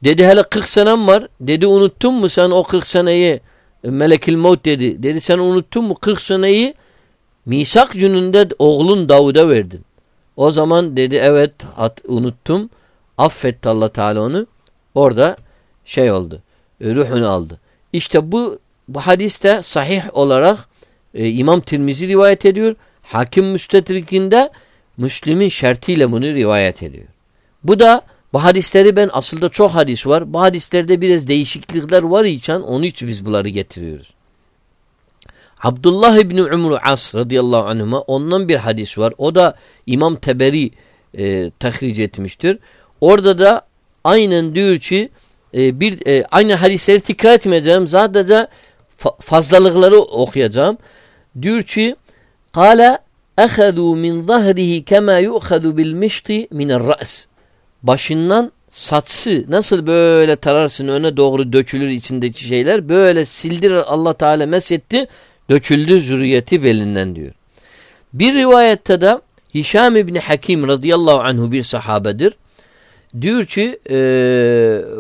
dedi hele 40 senem var. Dedi unuttun mu sen o 40 seneyi Melekil Maut dedi. Dedi sen unuttun mu 40 seneyi misak gününde oğlun Davud'a verdin. O zaman dedi evet at, unuttum. Affetti Allah Teala onu. Orada şey oldu. Ruhunu aldı. İşte bu bu hadiste sahih olarak e, İmam Tirmizi rivayet ediyor. Hakim Müstetrik'inde Müslim'in şartıyla bunu rivayet ediyor. Bu da bu hadisleri ben aslında çok hadis var. Bu hadislerde biraz değişiklikler var için onun için biz bunları getiriyoruz. Abdullah İbni Umru As radıyallahu anhuma ondan bir hadis var. O da İmam Teberi e, tahric etmiştir. Orada da aynen diyor ki e, bir e, aynı hadisleri tekrar etmeyeceğim. Sadece fa fazlalıkları okuyacağım. Diyor ki Kale اَخَذُوا مِنْ ظَهْرِهِ كَمَا يُؤْخَذُ بِالْمِشْتِ مِنَ الرَّأْسِ Başından satsı nasıl böyle tararsın öne doğru dökülür içindeki şeyler böyle sildirir Allah Teala mesetti döküldü zürriyeti belinden diyor. Bir rivayette de Hişam İbni Hakim radıyallahu anhu bir sahabedir. Diyor ki e,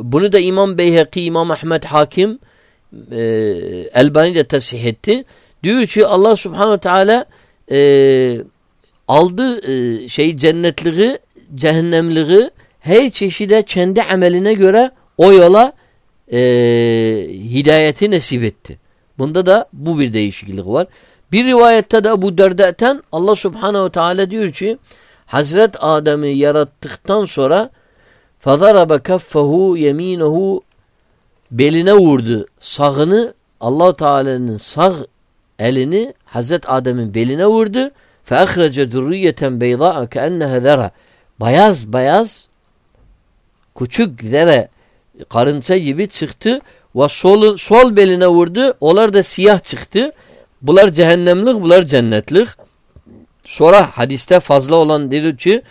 bunu da İmam Beyheki, İmam Ahmet Hakim e, Elbani de tesih etti. Diyor ki Allah subhanahu teala e, aldı e, şey cennetliği, cehennemliği her çeşide kendi ameline göre o yola e, hidayeti nasip etti. Bunda da bu bir değişiklik var. Bir rivayette de bu dördetten Allah subhanehu teala diyor ki Hazret Adem'i yarattıktan sonra فَضَرَبَ كَفَّهُ يَم۪ينَهُ beline vurdu. Sağını allah Teala'nın sağ elini Hazret Adem'in beline vurdu. فَاَخْرَجَ دُرِّيَّةً بَيْضَاءَ كَأَنَّهَا ذَرَى Bayaz bayaz küçük zere karınca gibi çıktı ve sol, sol beline vurdu. Onlar da siyah çıktı. Bunlar cehennemlik, bunlar cennetlik. Sonra hadiste fazla olan diyor ki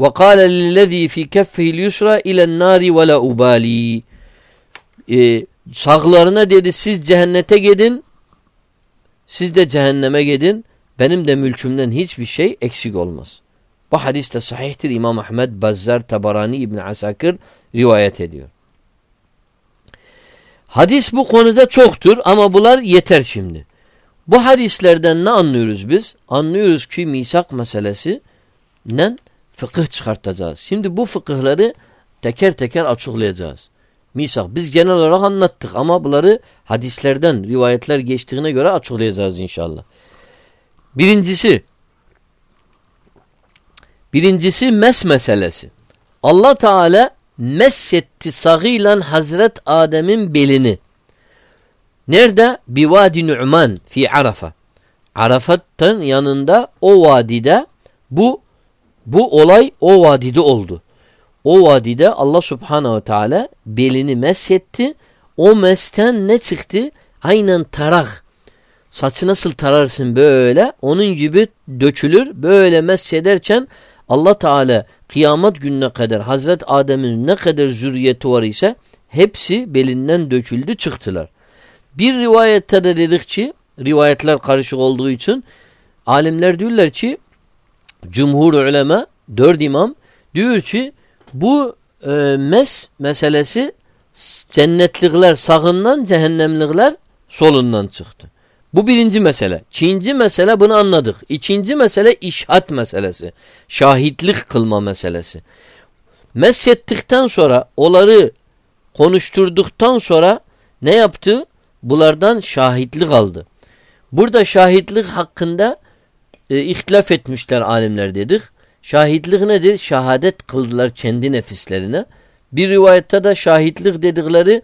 وَقَالَ لِلَّذ۪ي ف۪ي كَفِّهِ الْيُسْرَى اِلَى النَّارِ وَلَا اُبَال۪ي ee, Sağlarına dedi siz cehennete gidin siz de cehenneme gidin benim de mülkümden hiçbir şey eksik olmaz. Bu hadis de sahihtir. İmam Ahmed, Bazzar, Tabarani, İbn Asakir rivayet ediyor. Hadis bu konuda çoktur ama bunlar yeter şimdi. Bu hadislerden ne anlıyoruz biz? Anlıyoruz ki misak meselesinden fıkıh çıkartacağız. Şimdi bu fıkıhları teker teker açıklayacağız. Misak biz genel olarak anlattık ama bunları hadislerden rivayetler geçtiğine göre açıklayacağız inşallah. Birincisi Birincisi mes meselesi. Allah Teala messetti sağıyla Hazret Adem'in belini. Nerede? Bivadi Nu'man fi Arafa. Arafat'tan yanında o vadide bu bu olay o vadide oldu. O vadide Allah Subhanahu Teala belini mesetti. O mesten ne çıktı? Aynen tarak. Saçı nasıl tararsın böyle? Onun gibi dökülür. Böyle mesederken Allah Teala kıyamet gününe kadar Hazret Adem'in ne kadar zürriyeti var ise hepsi belinden döküldü çıktılar. Bir rivayette de dedik ki rivayetler karışık olduğu için alimler diyorlar ki cumhur ulema dört imam diyor ki bu e, mes meselesi cennetlikler sağından cehennemlikler solundan çıktı. Bu birinci mesele. İkinci mesele bunu anladık. İkinci mesele işhat meselesi. Şahitlik kılma meselesi. Meshettikten sonra onları konuşturduktan sonra ne yaptı? Bulardan şahitlik aldı. Burada şahitlik hakkında e, ihtilaf etmişler alimler dedik. Şahitlik nedir? Şahadet kıldılar kendi nefislerine. Bir rivayette de şahitlik dedikleri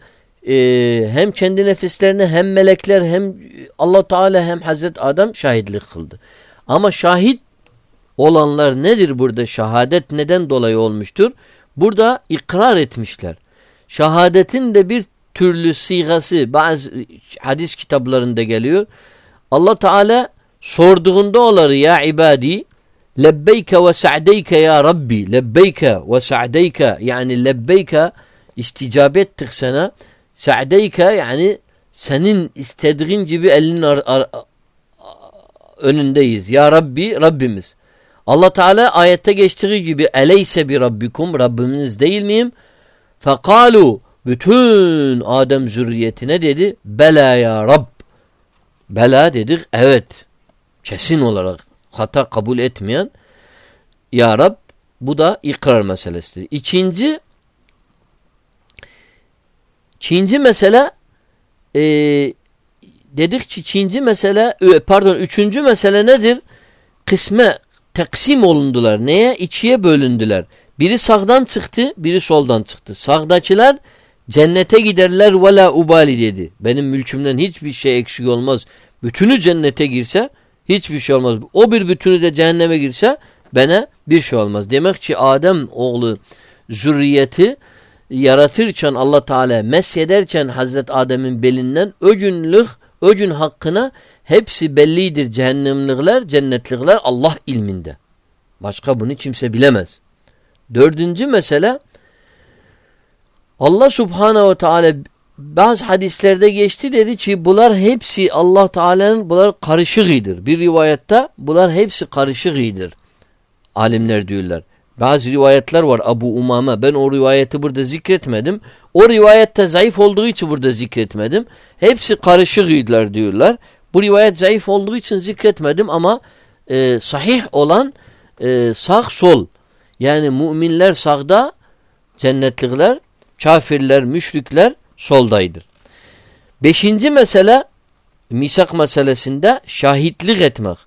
e, hem kendi nefislerine hem melekler hem Allah Teala hem Hazret Adam şahitlik kıldı. Ama şahit olanlar nedir burada? Şahadet neden dolayı olmuştur? Burada ikrar etmişler. Şahadetin de bir türlü sigası bazı hadis kitaplarında geliyor. Allah Teala sorduğunda onları ya ibadi lebbeyke ve sa'deyke ya Rabbi lebbeyke ve sa'deyke yani lebbeyke isticabet ettik sana Sa'deyke yani senin istediğin gibi elinin önündeyiz. Ya Rabbi, Rabbimiz. Allah Teala ayette geçtiği gibi eleyse bi rabbikum Rabbimiz değil miyim? Fekalu Bütün Adem zürriyetine dedi bela ya Rab. Bela dedik evet. Kesin olarak hata kabul etmeyen ya Rab bu da ikrar meselesidir. İkinci Çinci mesele e, dedik ki Çinci mesele pardon üçüncü mesele nedir? Kısme taksim olundular. Neye? İkiye bölündüler. Biri sağdan çıktı, biri soldan çıktı. Sağdakiler cennete giderler ve la ubali dedi. Benim mülkümden hiçbir şey eksik olmaz. Bütünü cennete girse hiçbir şey olmaz. O bir bütünü de cehenneme girse bana bir şey olmaz. Demek ki Adem oğlu zürriyeti yaratırken Allah Teala mesyederken Hazret Adem'in belinden öcünlük, öcün hakkına hepsi bellidir. Cehennemlikler, cennetlikler Allah ilminde. Başka bunu kimse bilemez. Dördüncü mesele Allah Subhanahu Teala bazı hadislerde geçti dedi ki bunlar hepsi Allah Teala'nın bunlar karışıgıdır. Bir rivayette bunlar hepsi karışıgıdır. Alimler diyorlar. Bazı rivayetler var Abu Umame. Ben o rivayeti burada zikretmedim. O rivayette zayıf olduğu için burada zikretmedim. Hepsi karışıgıydılar diyorlar. Bu rivayet zayıf olduğu için zikretmedim ama e, sahih olan e, sağ sol. Yani müminler sağda, cennetlikler, kafirler, müşrikler soldaydır. Beşinci mesele misak meselesinde şahitlik etmek.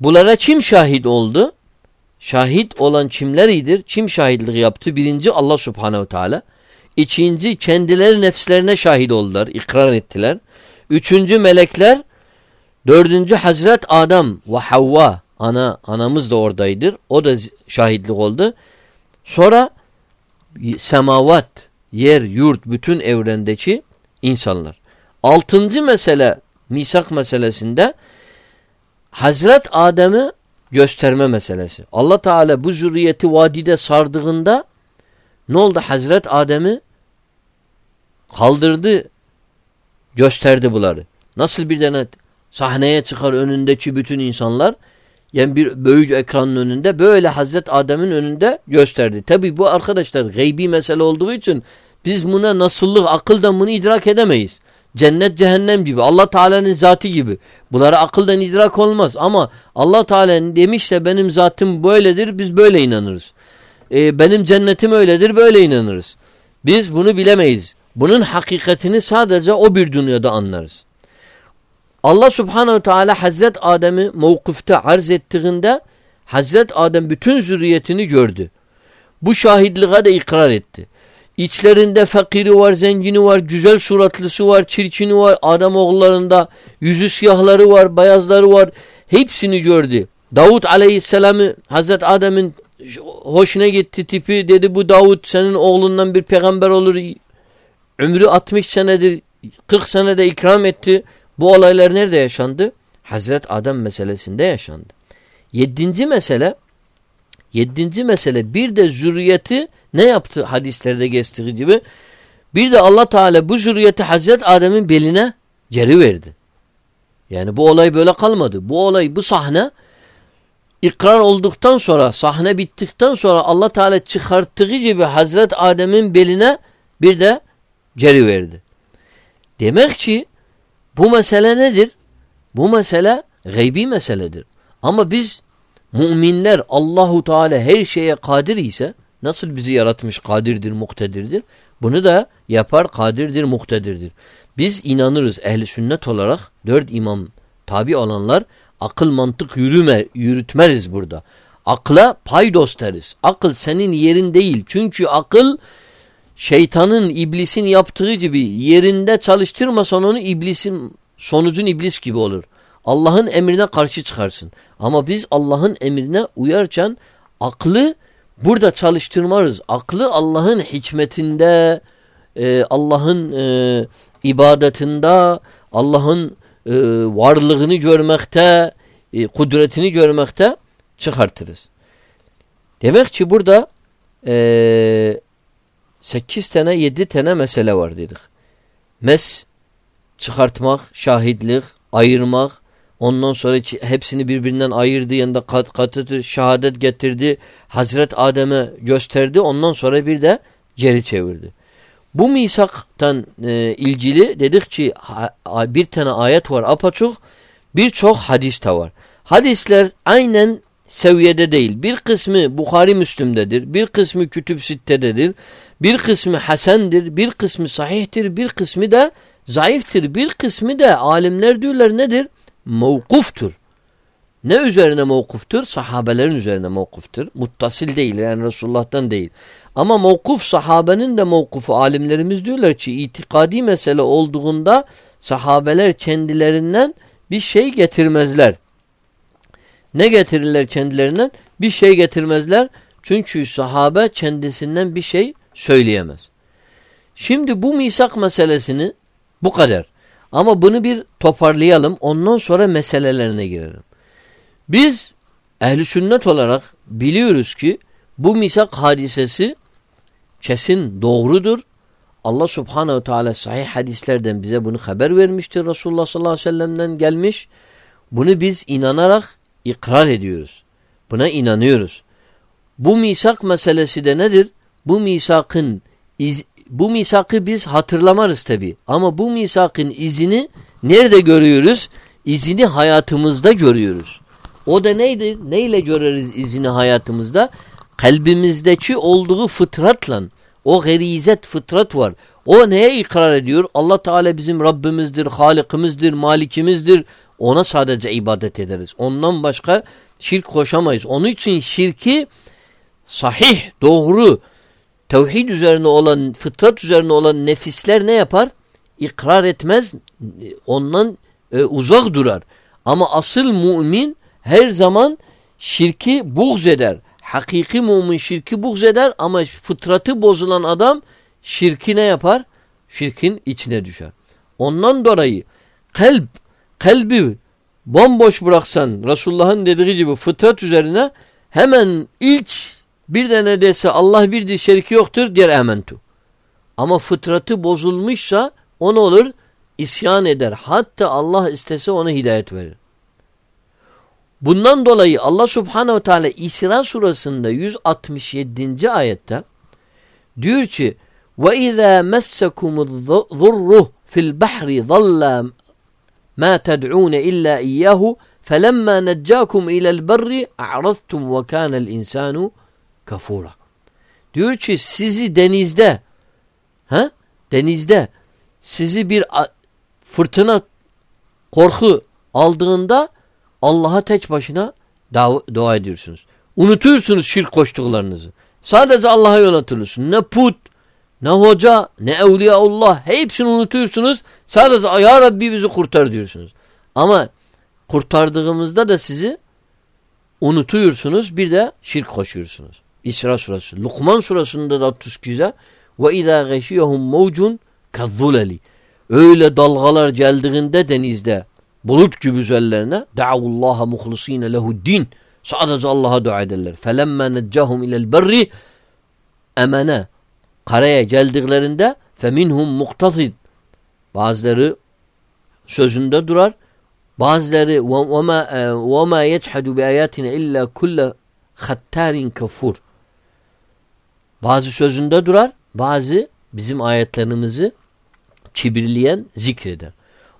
Bunlara kim şahit oldu? Şahit olan kimler iyidir? Kim şahitlik yaptı? Birinci Allah subhanehu teala. İkinci kendileri nefslerine şahit oldular, ikrar ettiler. Üçüncü melekler. Dördüncü Hazret Adam ve Havva. Ana, anamız da oradaydır. O da şahitlik oldu. Sonra semavat, yer, yurt, bütün evrendeki insanlar. Altıncı mesele, misak meselesinde Hazret Adem'i gösterme meselesi. Allah Teala bu zürriyeti vadide sardığında ne oldu? Hazret Adem'i kaldırdı, gösterdi bunları. Nasıl bir denet sahneye çıkar önündeki bütün insanlar yani bir büyük ekranın önünde böyle Hazret Adem'in önünde gösterdi. Tabi bu arkadaşlar gaybi mesele olduğu için biz buna nasıllık akıldan bunu idrak edemeyiz. Cennet cehennem gibi. Allah Teala'nın zatı gibi. Bunlara akıldan idrak olmaz. Ama Allah Teala demişse benim zatım böyledir biz böyle inanırız. Ee, benim cennetim öyledir böyle inanırız. Biz bunu bilemeyiz. Bunun hakikatini sadece o bir dünyada anlarız. Allah Subhanahu Teala Hazret Adem'i mevkufta arz ettiğinde Hazret Adem bütün zürriyetini gördü. Bu şahitliğe de ikrar etti. İçlerinde fakiri var, zengini var, güzel suratlısı var, çirkini var, adam oğullarında yüzü siyahları var, beyazları var. Hepsini gördü. Davut aleyhisselamı Hazret Adem'in hoşuna gitti tipi dedi bu Davut senin oğlundan bir peygamber olur. Ömrü 60 senedir 40 senede ikram etti. Bu olaylar nerede yaşandı? Hazret Adem meselesinde yaşandı. Yedinci mesele Yedinci mesele bir de zürriyeti ne yaptı hadislerde geçtiği gibi? Bir de Allah Teala bu zürriyeti Hazret Adem'in beline geri verdi. Yani bu olay böyle kalmadı. Bu olay bu sahne ikrar olduktan sonra sahne bittikten sonra Allah Teala çıkarttığı gibi Hazret Adem'in beline bir de geri verdi. Demek ki bu mesele nedir? Bu mesele gaybi meseledir. Ama biz Müminler Allahu Teala her şeye kadir ise nasıl bizi yaratmış kadirdir, muktedirdir. Bunu da yapar kadirdir, muktedirdir. Biz inanırız ehli sünnet olarak dört imam tabi olanlar akıl mantık yürüme, yürütmeriz burada. Akla paydos deriz. Akıl senin yerin değil. Çünkü akıl şeytanın, iblisin yaptığı gibi yerinde çalıştırmasan onu iblisin, sonucun iblis gibi olur. Allah'ın emrine karşı çıkarsın. Ama biz Allah'ın emrine uyarken aklı burada çalıştırmarız. Aklı Allah'ın hikmetinde, e, Allah'ın e, ibadetinde, Allah'ın e, varlığını görmekte, e, kudretini görmekte çıkartırız. Demek ki burada e, 8 tane 7 tane mesele var dedik. Mes çıkartmak, şahitlik, ayırmak, Ondan sonra hepsini birbirinden ayırdı. Yanında kat, katı şehadet getirdi. Hazret Adem'e gösterdi. Ondan sonra bir de geri çevirdi. Bu misaktan e, ilgili dedik ki ha, bir tane ayet var apaçuk birçok hadis de var. Hadisler aynen seviyede değil. Bir kısmı Bukhari Müslüm'dedir. Bir kısmı Kütüb Sitte'dedir. Bir kısmı Hasendir. Bir kısmı sahihtir. Bir kısmı da zayıftır. Bir kısmı da alimler diyorlar nedir? Mevkuftur. Ne üzerine mevkuftur? Sahabelerin üzerine mevkuftur. Muttasil değil yani Resulullah'tan değil. Ama mevkuf sahabenin de mevkufu alimlerimiz diyorlar ki itikadi mesele olduğunda sahabeler kendilerinden bir şey getirmezler. Ne getirirler kendilerinden? Bir şey getirmezler. Çünkü sahabe kendisinden bir şey söyleyemez. Şimdi bu misak meselesini bu kadar. Ama bunu bir toparlayalım. Ondan sonra meselelerine girelim. Biz ehli sünnet olarak biliyoruz ki bu misak hadisesi kesin doğrudur. Allah subhanehu teala sahih hadislerden bize bunu haber vermiştir. Resulullah sallallahu aleyhi ve sellem'den gelmiş. Bunu biz inanarak ikrar ediyoruz. Buna inanıyoruz. Bu misak meselesi de nedir? Bu misakın iz, bu misakı biz hatırlamarız tabi. Ama bu misakın izini nerede görüyoruz? İzini hayatımızda görüyoruz. O da neydir? Neyle görürüz izini hayatımızda? Kalbimizdeki olduğu fıtratla. O gerizet fıtrat var. O neye ikrar ediyor? Allah Teala bizim Rabbimizdir, Halikimizdir, Malikimizdir. Ona sadece ibadet ederiz. Ondan başka şirk koşamayız. Onun için şirki sahih, doğru, tevhid üzerine olan, fıtrat üzerine olan nefisler ne yapar? İkrar etmez, ondan e, uzak durar. Ama asıl mümin her zaman şirki buğz eder. Hakiki mümin şirki buğz eder ama fıtratı bozulan adam şirki ne yapar? Şirkin içine düşer. Ondan dolayı kalp, kalbi bomboş bıraksan Resulullah'ın dediği gibi fıtrat üzerine hemen ilk bir tane dese Allah birdir şeriki yoktur diğer ementu. Ama fıtratı bozulmuşsa o ne olur? İsyan eder. Hatta Allah istese ona hidayet verir. Bundan dolayı Allah Subhanahu Teala İsra surasında 167. ayette diyor ki izâ messekumuz-zurru fil bahri zalla ma ted'un illa iyyahu felemma neccakum ila'l berri a'radtum ve kâna'l insanu kafura. Diyor ki sizi denizde ha denizde sizi bir fırtına korku aldığında Allah'a tek başına dua ediyorsunuz. Unutuyorsunuz şirk koştuklarınızı. Sadece Allah'a yöneltiyorsunuz. Ne put, ne hoca, ne evliyaullah hepsini unutuyorsunuz. Sadece ya Rabbi bizi kurtar diyorsunuz. Ama kurtardığımızda da sizi unutuyorsunuz bir de şirk koşuyorsunuz. İsra surası. Lukman surasında da 32'de ve izâ gâşiyehum mevcun kazzuleli. Öyle dalgalar geldiğinde denizde bulut gibi üzerlerine da'avullaha muhlisine lehuddin sadece Allah'a dua ederler. Felemme neccahum ilel berri emene karaya geldiklerinde feminhum muktazid bazıları sözünde durar bazıları ve ma yechhadu bi ayatina illa kulle hattarin kafur bazı sözünde durar bazı bizim ayetlerimizi kibirleyen zikreder.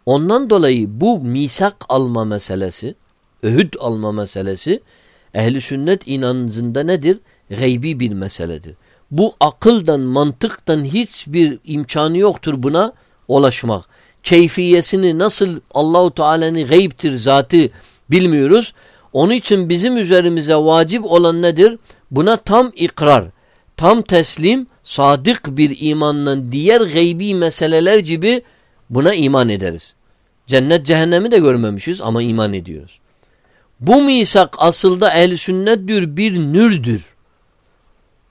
Ondan dolayı bu misak alma meselesi, öhüd alma meselesi ehli sünnet inancında nedir? Gaybi bir meseledir. Bu akıldan, mantıktan hiçbir imkanı yoktur buna ulaşmak. Keyfiyesini nasıl Allahu Teala'nın gaybtir zatı bilmiyoruz. Onun için bizim üzerimize vacip olan nedir? Buna tam ikrar, tam teslim, sadık bir imanla diğer gaybi meseleler gibi buna iman ederiz. Cennet cehennemi de görmemişiz ama iman ediyoruz. Bu misak asılda ehl sünnet diyor bir nürdür.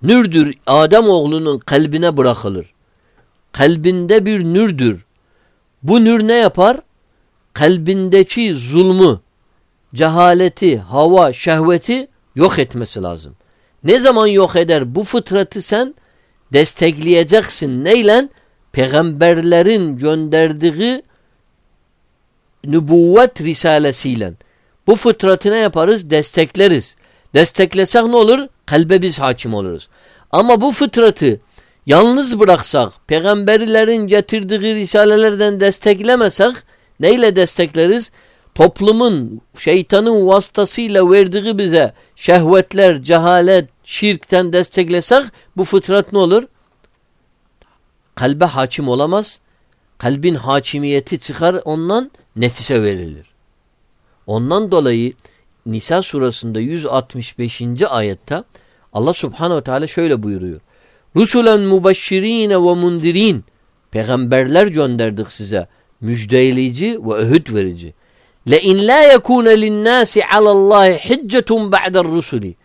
Nürdür Adem oğlunun kalbine bırakılır. Kalbinde bir nürdür. Bu nür ne yapar? Kalbindeki zulmü, cehaleti, hava, şehveti yok etmesi lazım. Ne zaman yok eder? Bu fıtratı sen destekleyeceksin. Neyle? Peygamberlerin gönderdiği nübüvvet risalesiyle. Bu fıtratı ne yaparız? Destekleriz. Desteklesek ne olur? Kalbe biz hakim oluruz. Ama bu fıtratı yalnız bıraksak, peygamberlerin getirdiği risalelerden desteklemesek neyle destekleriz? Toplumun, şeytanın vasıtasıyla verdiği bize şehvetler, cehalet, şirkten desteklesek bu fıtrat ne olur? Kalbe hakim olamaz. Kalbin hakimiyeti çıkar ondan nefise verilir. Ondan dolayı Nisa surasında 165. ayette Allah subhanehu teala şöyle buyuruyor. Rusulen mubeşşirine ve mundirin. Peygamberler gönderdik size. Müjdeleyici ve öhüt verici. Le in la yekune linnâsi alallahi hiccetun ba'der rusuli.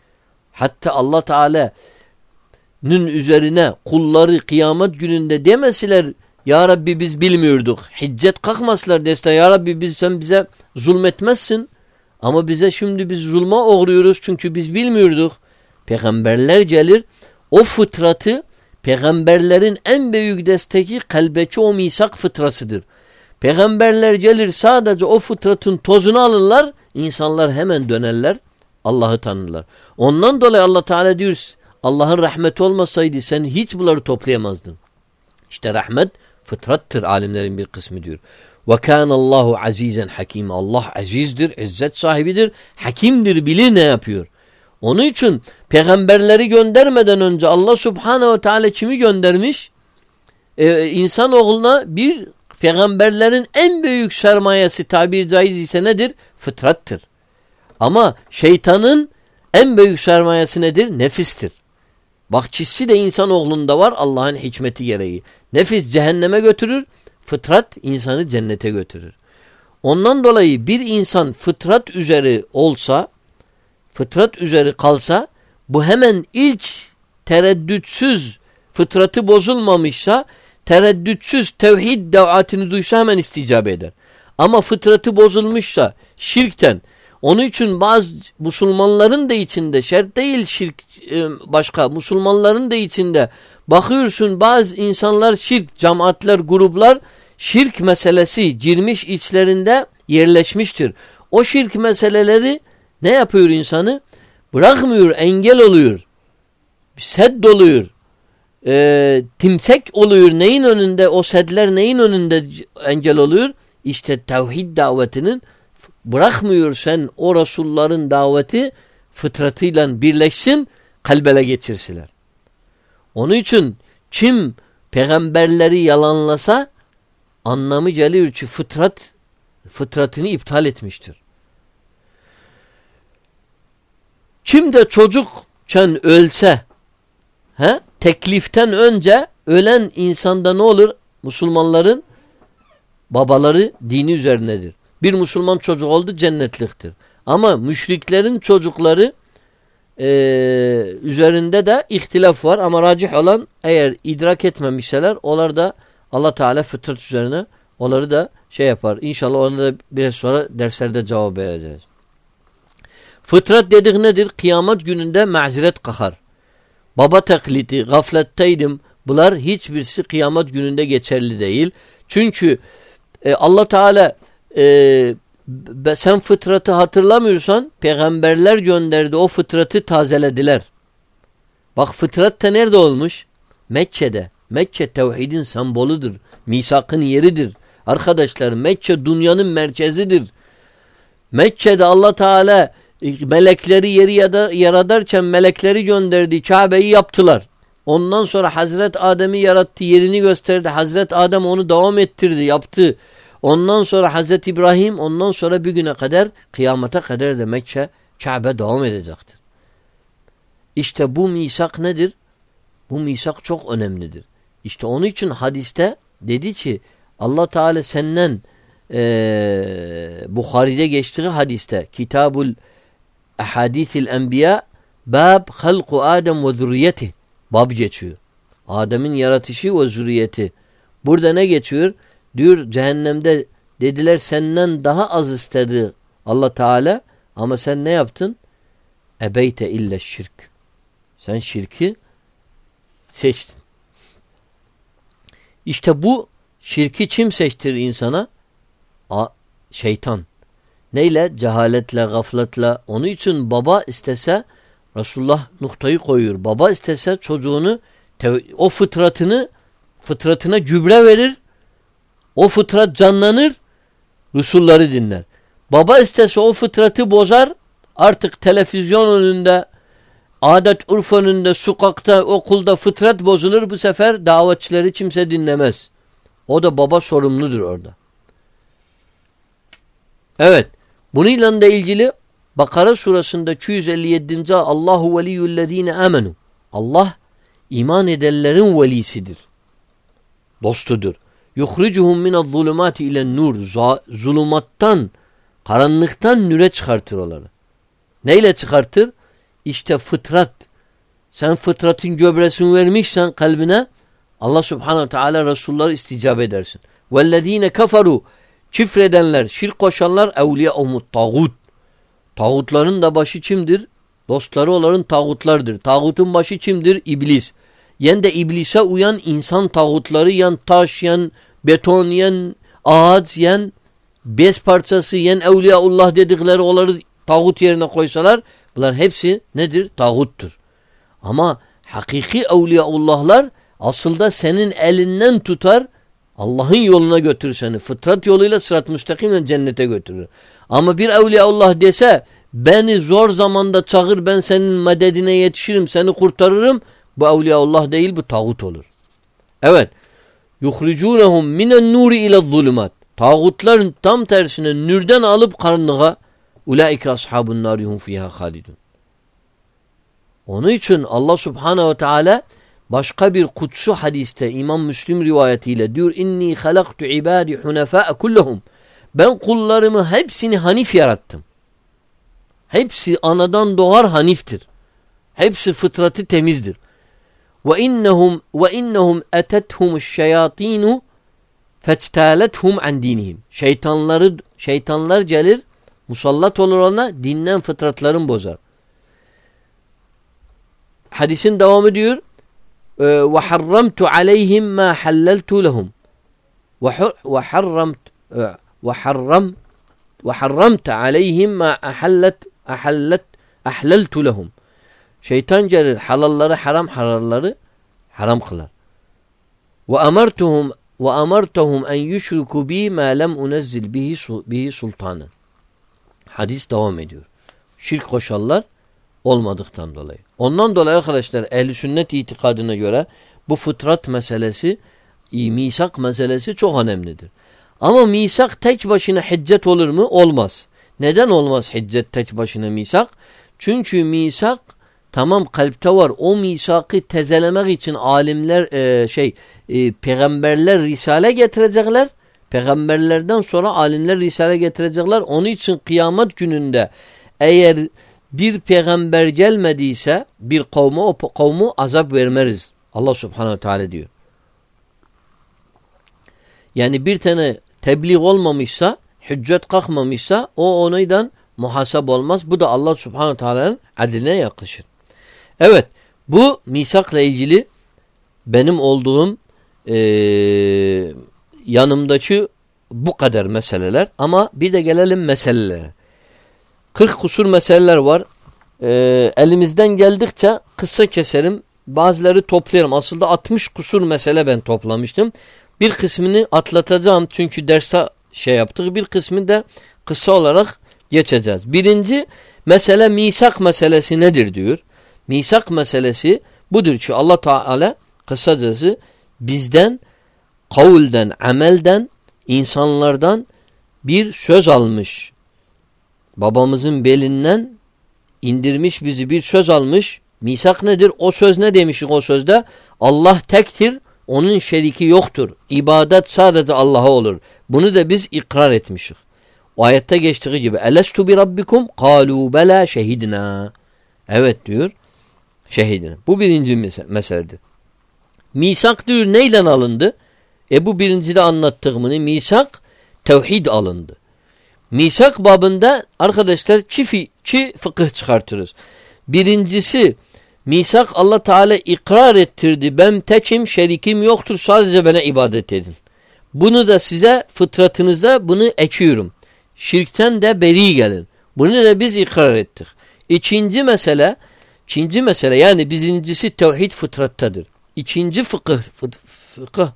Hatta Allah Teala'nın üzerine kulları kıyamet gününde demesiler ya Rabbi biz bilmiyorduk. Hiccet kalkmasılar deste ya Rabbi biz sen bize zulmetmezsin. Ama bize şimdi biz zulma uğruyoruz çünkü biz bilmiyorduk. Peygamberler gelir o fıtratı peygamberlerin en büyük desteği kalbeki o misak fıtrasıdır. Peygamberler gelir sadece o fıtratın tozunu alırlar. insanlar hemen dönerler. Allah'ı tanırlar. Ondan dolayı Allah Teala diyor Allah'ın rahmeti olmasaydı sen hiç bunları toplayamazdın. İşte rahmet fıtrattır alimlerin bir kısmı diyor. Ve kânallâhu azizen hakim. Allah azizdir, izzet sahibidir, hakimdir, bilir ne yapıyor. Onun için peygamberleri göndermeden önce Allah subhanehu ve teala kimi göndermiş? Ee, insanoğluna bir peygamberlerin en büyük sermayesi tabir caiz ise nedir? Fıtrattır. Ama şeytanın en büyük sermayesi nedir? Nefistir. Bahçesi de insanoğlunda var Allah'ın hikmeti gereği. Nefis cehenneme götürür, fıtrat insanı cennete götürür. Ondan dolayı bir insan fıtrat üzeri olsa, fıtrat üzeri kalsa, bu hemen ilk tereddütsüz fıtratı bozulmamışsa, tereddütsüz tevhid davatını duysa hemen isticabe eder. Ama fıtratı bozulmuşsa, şirkten, onun için bazı Müslümanların da içinde şart değil şirk e, başka Müslümanların da içinde bakıyorsun bazı insanlar şirk cemaatler gruplar şirk meselesi girmiş içlerinde yerleşmiştir. O şirk meseleleri ne yapıyor insanı? Bırakmıyor, engel oluyor. Sed oluyor. E, timsek oluyor. Neyin önünde? O sedler neyin önünde engel oluyor? İşte tevhid davetinin bırakmıyor sen o Resulların daveti fıtratıyla birleşsin, kalbele geçirsiler. Onun için kim peygamberleri yalanlasa anlamı geliyor ki fıtrat fıtratını iptal etmiştir. Kim de çocukken ölse he, tekliften önce ölen insanda ne olur? Musulmanların babaları dini üzerinedir. Bir Müslüman çocuk oldu cennetliktir. Ama müşriklerin çocukları e, üzerinde de ihtilaf var. Ama racih olan eğer idrak etmemişseler onlar da Allah Teala fıtrat üzerine onları da şey yapar. İnşallah onları da biraz sonra derslerde cevap vereceğiz. Fıtrat dedik nedir? Kıyamet gününde mazeret kakar. Baba taklidi, gafletteydim. Bunlar hiçbirisi kıyamet gününde geçerli değil. Çünkü e, Allah Teala e, sen fıtratı hatırlamıyorsan peygamberler gönderdi o fıtratı tazelediler. Bak fıtrat da nerede olmuş? Mekke'de. Mekke tevhidin semboludur. Misakın yeridir. Arkadaşlar Mekke dünyanın merkezidir. Mekke'de Allah Teala e, melekleri yeri yaradarken melekleri gönderdi. Kabe'yi yaptılar. Ondan sonra Hazret Adem'i yarattı. Yerini gösterdi. Hazret Adem onu devam ettirdi. Yaptı. Ondan sonra Hazreti İbrahim ondan sonra bir güne kadar kıyamete kadar da Mekke Kabe devam edecektir. İşte bu misak nedir? Bu misak çok önemlidir. İşte onun için hadiste dedi ki Allah Teala senden e, Bukhari'de geçtiği hadiste Kitabul Ahadisil Enbiya Bab halku Adem ve zürriyeti Bab geçiyor. Adem'in yaratışı ve zürriyeti. Burada ne geçiyor? Diyor cehennemde dediler senden daha az istedi Allah Teala ama sen ne yaptın? Ebeyte ille şirk. Sen şirki seçtin. İşte bu şirki kim seçtirir insana? A, şeytan. Neyle? Cehaletle, gafletle. Onun için baba istese Resulullah noktayı koyuyor. Baba istese çocuğunu O fıtratını fıtratına gübre verir. O fıtrat canlanır. Rusulları dinler. Baba istese o fıtratı bozar. Artık televizyon önünde adet urf önünde, sokakta, okulda fıtrat bozulur. Bu sefer davetçileri kimse dinlemez. O da baba sorumludur orada. Evet. Bununla da ilgili Bakara surasında 257. Allahu veliyyüllezine amenu. Allah iman edenlerin velisidir. Dostudur. Yuhricuhum minel zulümati ile nur. Zulumattan, karanlıktan nüre çıkartır onları. Neyle çıkartır? İşte fıtrat. Sen fıtratın göbresini vermişsen kalbine Allah subhanahu teala Resulullah isticap edersin. Vellezine kafaru küfredenler, şirk koşanlar evliya umut tağut. Tağutların da başı kimdir? Dostları olanın tağutlardır. Tağutun başı kimdir? İblis. Yen de iblise uyan insan tağutları, yan taş, yan beton, yen ağaç, yen bez parçası, yen evliyaullah dedikleri onları tağut yerine koysalar bunlar hepsi nedir? Tağuttur. Ama hakiki evliyaullahlar aslında senin elinden tutar Allah'ın yoluna götürür seni. Fıtrat yoluyla sırat-ı müstakimle cennete götürür. Ama bir evliyaullah dese beni zor zamanda çağır ben senin mededine yetişirim seni kurtarırım. Bu evliyaullah değil bu tağut olur. Evet. Yuhricunehum minen nuri ile zulümat. Tağutların tam tersine nürden alıp karanlığa ulaike ashabun narihum fiha halidun. Onun için Allah subhanehu ve teala başka bir kutsu hadiste İmam Müslim rivayetiyle diyor inni halaktu ibadi hunafa kulluhum. Ben kullarımı hepsini hanif yarattım. Hepsi anadan doğar haniftir. Hepsi fıtratı temizdir. Ve innehum ve innehum etethum şeyatinu fettalethum an dinihim. Şeytanları şeytanlar gelir musallat olur ona dinden fıtratların bozar. Hadisin devamı diyor ve harramtu aleyhim ma hallaltu lehum ve harramt ve harram ve harramta aleyhim ma. Şeytan gelir halalları haram halalları haram kılar. Ve amartuhum ve amartuhum en yushriku bi ma lem unezzil bihi bihi sultanen. Hadis devam ediyor. Şirk koşarlar olmadıktan dolayı. Ondan dolayı arkadaşlar ehli sünnet itikadına göre bu fıtrat meselesi, misak meselesi çok önemlidir. Ama misak tek başına hiccet olur mu? Olmaz. Neden olmaz hiccet tek başına misak? Çünkü misak tamam kalpte var. O misakı tezelemek için alimler e, şey e, peygamberler risale getirecekler. Peygamberlerden sonra alimler risale getirecekler. Onun için kıyamet gününde eğer bir peygamber gelmediyse bir kavme o kavmu azap vermeriz. Allah subhanehu teala diyor. Yani bir tane tebliğ olmamışsa, hüccet kalkmamışsa o onaydan muhasap olmaz. Bu da Allah subhanahu teala'nın adline yaklaşır. Evet bu misakla ilgili benim olduğum e, yanımdaki bu kadar meseleler ama bir de gelelim meselelere. 40 kusur meseleler var. E, elimizden geldikçe kısa keserim. Bazıları toplarım. Aslında 60 kusur mesele ben toplamıştım. Bir kısmını atlatacağım çünkü derste şey yaptık. Bir kısmını da kısa olarak geçeceğiz. Birinci mesele misak meselesi nedir diyor. Misak meselesi budur ki Allah Teala kısacası bizden kavulden, amelden, insanlardan bir söz almış. Babamızın belinden indirmiş bizi bir söz almış. Misak nedir? O söz ne demiştik o sözde? Allah tektir, onun şeriki yoktur. İbadet sadece Allah'a olur. Bunu da biz ikrar etmişik. O ayette geçtiği gibi Elestu bi rabbikum kalu bela şehidina. Evet diyor. Şehidina. Bu birinci meseledir. Misak diyor neyle alındı? E bu birincide anlattığımını misak tevhid alındı. Misak babında arkadaşlar çi, çi fıkıh çıkartırız. Birincisi Misak Allah Teala ikrar ettirdi. Ben tekim, şerikim yoktur. Sadece bana ibadet edin. Bunu da size fıtratınızda bunu ekiyorum. Şirkten de beri gelin. Bunu da biz ikrar ettik. İkinci mesele, ikinci mesele yani birincisi tevhid fıtrattadır. ikinci fıkıh, fıkıh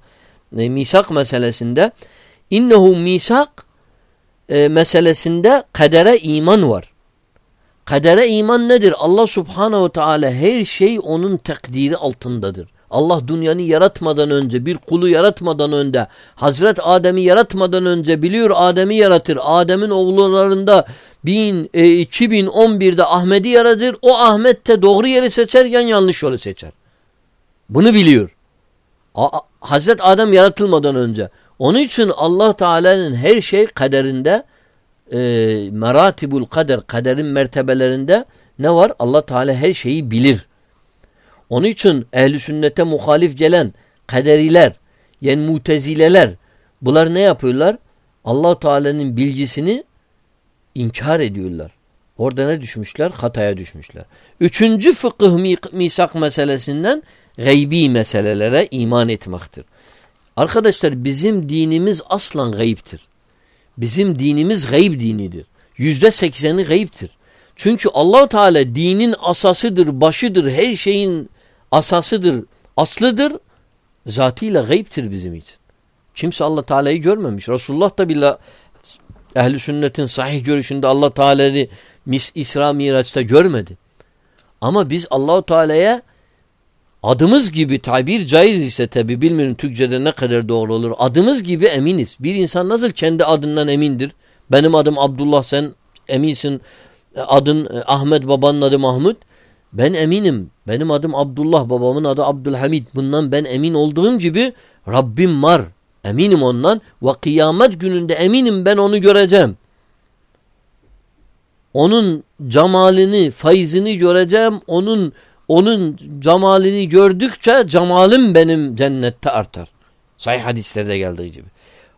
e, misak meselesinde innehu misak e, meselesinde kadere iman var. Kadere iman nedir? Allah subhanehu teala her şey onun takdiri altındadır. Allah dünyanı yaratmadan önce, bir kulu yaratmadan önce, Hazret Adem'i yaratmadan önce biliyor Adem'i yaratır. Adem'in oğullarında bin, e, 2011'de Ahmet'i yaratır. O Ahmet de doğru yeri seçerken yanlış yolu seçer. Bunu biliyor. Hazret Adem yaratılmadan önce. Onun için Allah Teala'nın her şey kaderinde e, meratibul kader, kaderin mertebelerinde ne var? Allah Teala her şeyi bilir. Onun için ehli sünnete muhalif gelen kaderiler, yani mutezileler bunlar ne yapıyorlar? Allah Teala'nın bilgisini inkar ediyorlar. Orada ne düşmüşler? Hataya düşmüşler. Üçüncü fıkıh misak meselesinden gaybi meselelere iman etmektir. Arkadaşlar bizim dinimiz aslan gayiptir. Bizim dinimiz gayb dinidir. Yüzde sekseni gayiptir. Çünkü allah Teala dinin asasıdır, başıdır, her şeyin asasıdır, aslıdır. Zatıyla gayiptir bizim için. Kimse allah Teala'yı görmemiş. Resulullah da bile ehli sünnetin sahih görüşünde allah Teala'yı İsra Miraç'ta görmedi. Ama biz Allahu Teala'ya adımız gibi tabir caiz ise tabi bilmiyorum Türkçe'de ne kadar doğru olur. Adımız gibi eminiz. Bir insan nasıl kendi adından emindir? Benim adım Abdullah sen eminsin. Adın e, Ahmet babanın adı Mahmud. Ben eminim. Benim adım Abdullah babamın adı Abdülhamid. Bundan ben emin olduğum gibi Rabbim var. Eminim ondan ve kıyamet gününde eminim ben onu göreceğim. Onun cemalini, fayzini göreceğim. Onun onun cemalini gördükçe cemalım benim cennette artar. Sahih hadislerde geldiği gibi.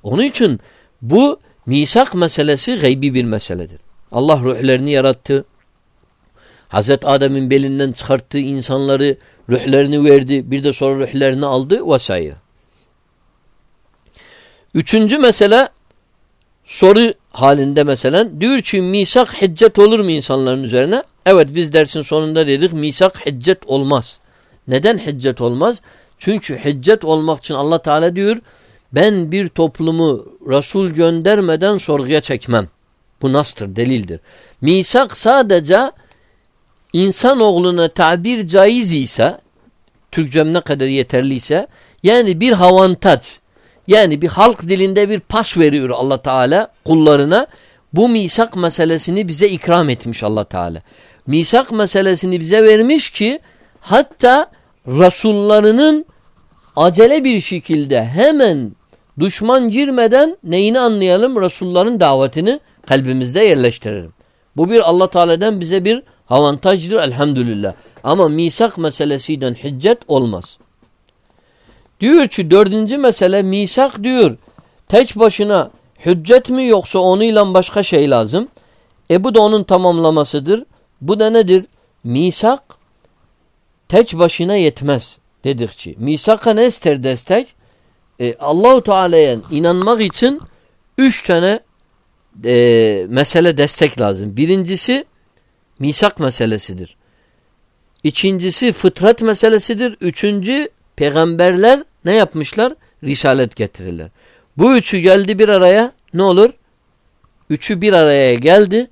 Onun için bu misak meselesi gaybi bir meseledir. Allah ruhlerini yarattı. Hazret Adem'in belinden çıkarttığı insanları ruhlerini verdi. Bir de sonra ruhlerini aldı vesaire. Üçüncü mesele soru halinde mesela diyor ki misak hiccet olur mu insanların üzerine? Evet biz dersin sonunda dedik misak hiccet olmaz. Neden hiccet olmaz? Çünkü hiccet olmak için Allah Teala diyor ben bir toplumu Resul göndermeden sorguya çekmem. Bu nastır, delildir. Misak sadece insanoğluna tabir caiz ise Türkçem ne kadar yeterliyse yani bir havantaç yani bir halk dilinde bir pas veriyor Allah Teala kullarına. Bu misak meselesini bize ikram etmiş Allah Teala. Misak meselesini bize vermiş ki hatta Resullarının acele bir şekilde hemen düşman girmeden neyini anlayalım? Resulların davetini kalbimizde yerleştirelim. Bu bir Allah Teala'dan bize bir avantajdır elhamdülillah. Ama misak meselesiyle hiccet olmaz. Diyor ki dördüncü mesele misak diyor. Tek başına hüccet mi yoksa onunla başka şey lazım? E bu da onun tamamlamasıdır. Bu da nedir? Misak tek başına yetmez dedikçe. Misaka ne ister destek? E, Allahu Teala'ya inanmak için üç tane e, mesele destek lazım. Birincisi misak meselesidir. İkincisi fıtrat meselesidir. Üçüncü peygamberler ne yapmışlar? Risalet getirirler. Bu üçü geldi bir araya ne olur? Üçü bir araya geldi.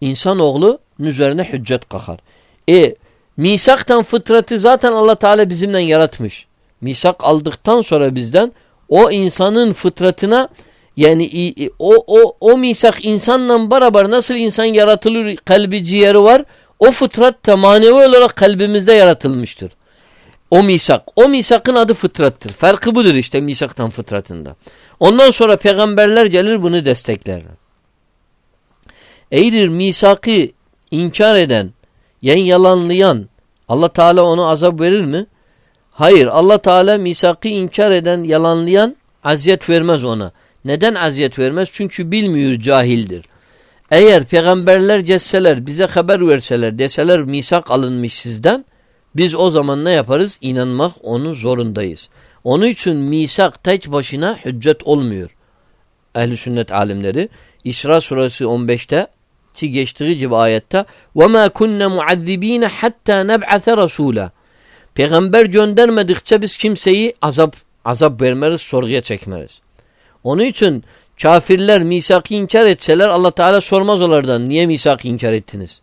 İnsanoğlu üzerine hüccet kakar. E misaktan fıtratı zaten Allah Teala bizimle yaratmış. Misak aldıktan sonra bizden o insanın fıtratına yani o o o misak insanla beraber nasıl insan yaratılır kalbi ciğeri var o fıtrat da manevi olarak kalbimizde yaratılmıştır. O misak. O misakın adı fıtrattır. Farkı budur işte misaktan fıtratında. Ondan sonra peygamberler gelir bunu destekler. Eydir misakı inkar eden, yani yalanlayan Allah Teala onu azap verir mi? Hayır. Allah Teala misakı inkar eden, yalanlayan aziyet vermez ona. Neden aziyet vermez? Çünkü bilmiyor, cahildir. Eğer peygamberler geçseler, bize haber verseler, deseler misak alınmış sizden, biz o zaman ne yaparız? İnanmak onu zorundayız. Onun için misak tek başına hüccet olmuyor. Ehli sünnet alimleri İsra suresi 15'te ki geçtiği gibi ayette وَمَا كُنَّ مُعَذِّب۪ينَ حَتَّى نَبْعَثَ رَسُولًا Peygamber göndermedikçe biz kimseyi azap azap vermeriz, sorguya çekmeriz. Onun için kafirler misakı inkar etseler Allah Teala sormaz onlardan. Niye misakı inkar ettiniz?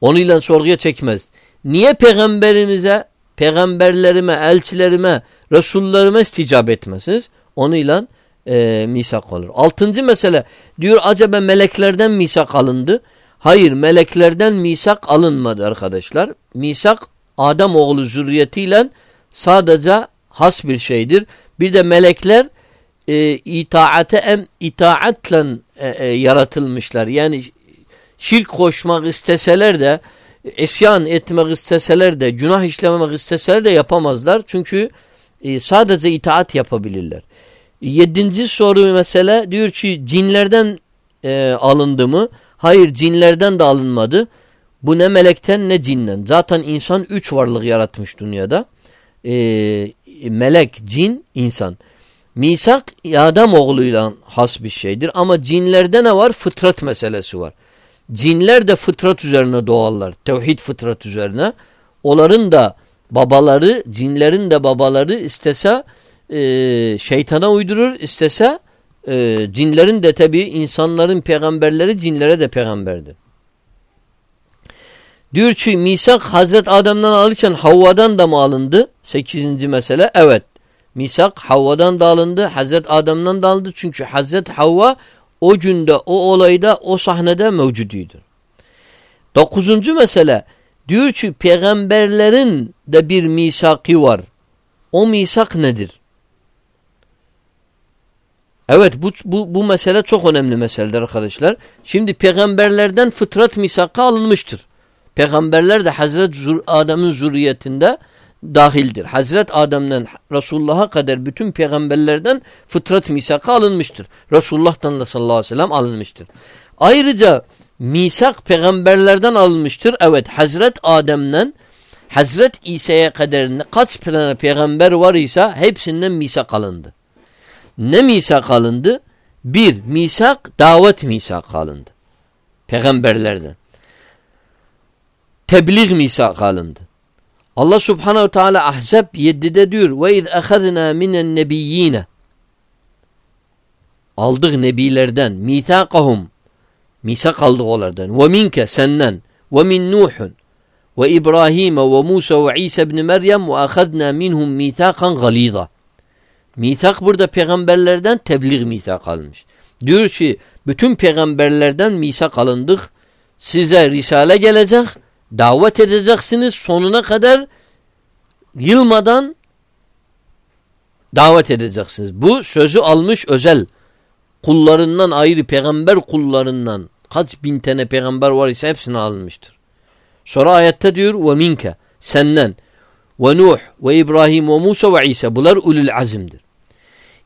Onunla sorguya çekmez. Niye peygamberimize, peygamberlerime, elçilerime, resullerime isticap etmezsiniz? Onunla e, misak olur. Altıncı mesele diyor acaba meleklerden misak alındı. Hayır meleklerden misak alınmadı arkadaşlar. Misak Adem oğlu zürriyetiyle sadece has bir şeydir. Bir de melekler e, itaate em itaatle e, e, yaratılmışlar. Yani şirk koşmak isteseler de isyan etmek isteseler de günah işlememek isteseler de yapamazlar. Çünkü e, sadece itaat yapabilirler. Yedinci soru mesele diyor ki cinlerden e, alındı mı? Hayır cinlerden de alınmadı. Bu ne melekten ne cinden. Zaten insan üç varlık yaratmış dünyada. E, melek, cin, insan. Misak Adem oğluyla has bir şeydir. Ama cinlerde ne var? Fıtrat meselesi var. Cinler de fıtrat üzerine doğarlar. Tevhid fıtrat üzerine. Onların da babaları, cinlerin de babaları istese e, şeytana uydurur, istese e, cinlerin de tabi insanların peygamberleri cinlere de peygamberdir. Diyor ki misak Hazret Adem'den alırken Havva'dan da mı alındı? Sekizinci mesele. Evet. Misak Havva'dan da alındı. Hazret Adem'den de alındı. Çünkü Hazret Havva o günde, o olayda, o sahnede mevcuduydu. Dokuzuncu mesele. Diyor ki peygamberlerin de bir misaki var. O misak nedir? Evet bu, bu, bu mesele çok önemli meseledir arkadaşlar. Şimdi peygamberlerden fıtrat misakı alınmıştır. Peygamberler de Hazret Adem'in zürriyetinde dahildir. Hazret Adem'den Resulullah'a kadar bütün peygamberlerden fıtrat misakı alınmıştır. Resulullah'tan da sallallahu aleyhi ve sellem alınmıştır. Ayrıca misak peygamberlerden alınmıştır. Evet Hazret Adem'den Hazret İsa'ya kadar kaç tane peygamber var ise hepsinden misak alındı. Ne misak alındı? Bir, misak, davet misak alındı. Peygamberlerden. Tebliğ misak alındı. Allah subhanehu teala Ahzab 7'de diyor ve iz ahadna minen nebiyyine aldık nebilerden misakahum misak aldık onlardan. Ve minke senden ve min Nuhun ve İbrahim ve Musa ve İsa ibn Meryem ve ahadna minhum misakan galiza misak burada peygamberlerden tebliğ misak almış. Diyor ki bütün peygamberlerden misak alındık. Size risale gelecek Davet edeceksiniz sonuna kadar yılmadan davet edeceksiniz. Bu sözü almış özel kullarından ayrı peygamber kullarından kaç bin tane peygamber var ise hepsini alınmıştır. Sonra ayette diyor ve minke senden ve Nuh ve İbrahim ve Musa ve İsa bunlar ulul azimdir.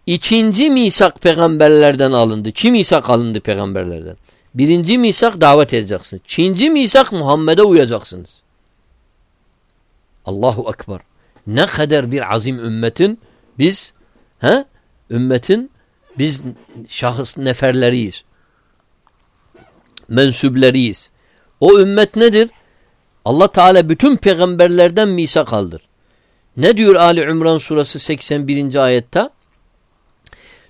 İkinci misak peygamberlerden alındı. Kim misak alındı peygamberlerden? Birinci misak davet edeceksiniz. İkinci misak Muhammed'e uyacaksınız. Allahu Ekber. Ne kadar bir azim ümmetin biz he? ümmetin biz şahıs neferleriyiz. Mensübleriyiz. O ümmet nedir? Allah Teala bütün peygamberlerden misak aldır. Ne diyor Ali İmran suresi 81. ayette?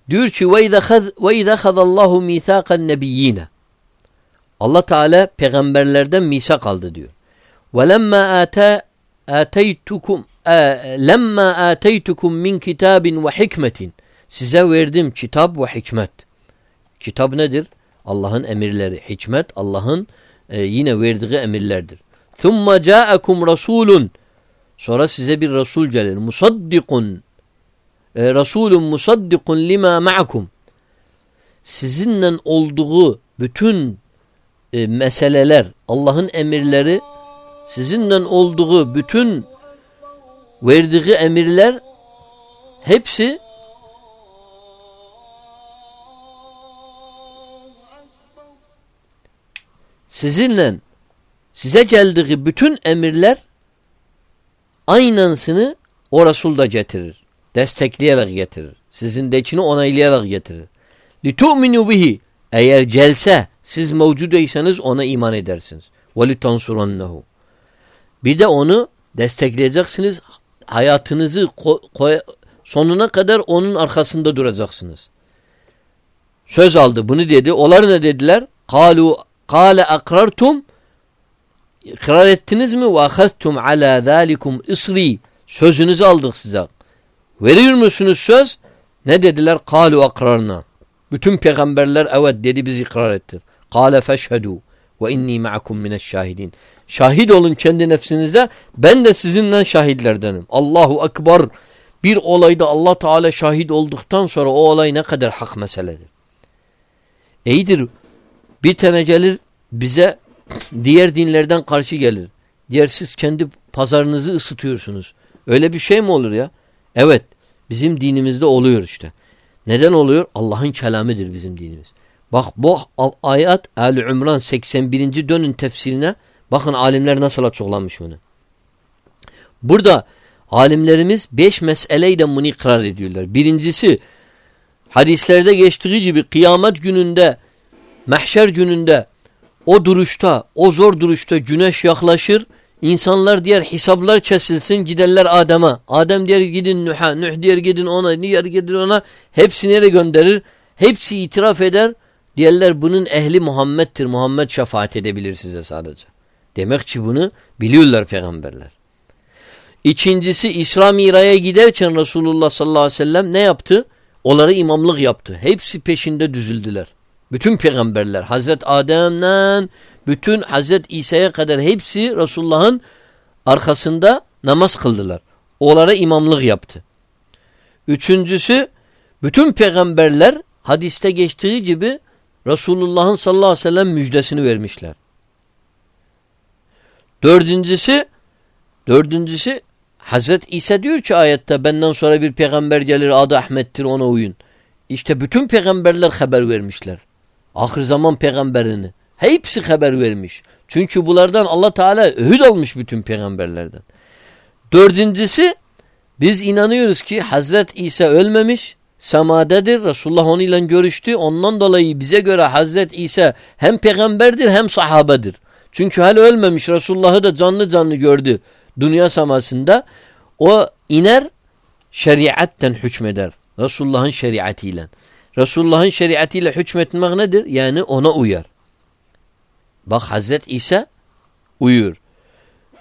Diyor ki ve izâ khadallahu mîthâkan nebiyyîne Allah Teala peygamberlerden misak aldı diyor. وَلَمَّا آتَى آتَيْتُكُمْ lemma ateytukum min kitabin ve hikmetin size verdim kitap ve hikmet. Kitap nedir? Allah'ın emirleri. Hikmet Allah'ın e, yine verdiği emirlerdir. Thumma ca'akum rasulun sonra size bir resul gelir. Musaddikun e, Resulun musaddikun lima ma'akum sizinle olduğu bütün e, meseleler, Allah'ın emirleri sizinle olduğu bütün verdiği emirler hepsi sizinle size geldiği bütün emirler aynısını o Resul da getirir. Destekleyerek getirir. Sizindekini onaylayarak getirir. لِتُؤْمِنُوا bihi Eğer gelse siz mevcudeysanız ona iman edersiniz. وَلِتَنْصُرَنَّهُ Bir de onu Destekleyeceksiniz. Hayatınızı sonuna kadar onun arkasında duracaksınız. Söz aldı. Bunu dedi. Onlar ne dediler? Kalu kâle akrartum ikrar ettiniz mi? Ve ahadtum ala zâlikum isri. Sözünüzü aldık size. Veriyor musunuz söz? Ne dediler? Kalu akrarna. Bütün peygamberler evet dedi biz ikrar ettik. Kale feşhedû ve inni ma'akum mineşşahidin. Şahit olun kendi nefsinizde. Ben de sizinle şahitlerdenim. Allahu Ekber. Bir olayda Allah Teala şahit olduktan sonra o olay ne kadar hak meseledir. İyidir. Bir tane gelir bize diğer dinlerden karşı gelir. Diğer siz kendi pazarınızı ısıtıyorsunuz. Öyle bir şey mi olur ya? Evet. Bizim dinimizde oluyor işte. Neden oluyor? Allah'ın kelamıdır bizim dinimiz. Bak bu ayet Ali İmran 81. dönün tefsirine bakın alimler nasıl açıklamış bunu. Burada alimlerimiz beş meseleyle bunu ikrar ediyorlar. Birincisi hadislerde geçtiği gibi kıyamet gününde mahşer gününde o duruşta o zor duruşta güneş yaklaşır İnsanlar diğer hesaplar kesilsin giderler Adem'e. Adem diğer gidin Nuh'a. Nuh diğer gidin ona. Diğer gidin ona. Hepsini de gönderir. Hepsi itiraf eder. Diğerler bunun ehli Muhammed'tir. Muhammed şefaat edebilir size sadece. Demek ki bunu biliyorlar peygamberler. İkincisi İsra Mira'ya giderken Resulullah sallallahu aleyhi ve sellem ne yaptı? Onlara imamlık yaptı. Hepsi peşinde düzüldüler. Bütün peygamberler Hazret Adem'den bütün Hazret İsa'ya kadar hepsi Resulullah'ın arkasında namaz kıldılar. Onlara imamlık yaptı. Üçüncüsü bütün peygamberler hadiste geçtiği gibi Resulullah'ın sallallahu aleyhi ve sellem müjdesini vermişler. Dördüncüsü dördüncüsü Hazret İsa diyor ki ayette benden sonra bir peygamber gelir adı Ahmet'tir ona uyun. İşte bütün peygamberler haber vermişler. Ahir zaman peygamberini. Hepsi haber vermiş. Çünkü bunlardan Allah Teala öğüt almış bütün peygamberlerden. Dördüncüsü biz inanıyoruz ki Hazret İsa ölmemiş, semadedir. Resulullah onunla görüştü. Ondan dolayı bize göre Hazret İsa hem peygamberdir hem sahabedir. Çünkü hala ölmemiş. Resulullah'ı da canlı canlı gördü dünya semasında. O iner şeriatten hükmeder. Resulullah'ın şeriatıyla. Resulullah'ın şeriatıyla hükmetmek nedir? Yani ona uyar. Bak Hazret İsa uyuyor.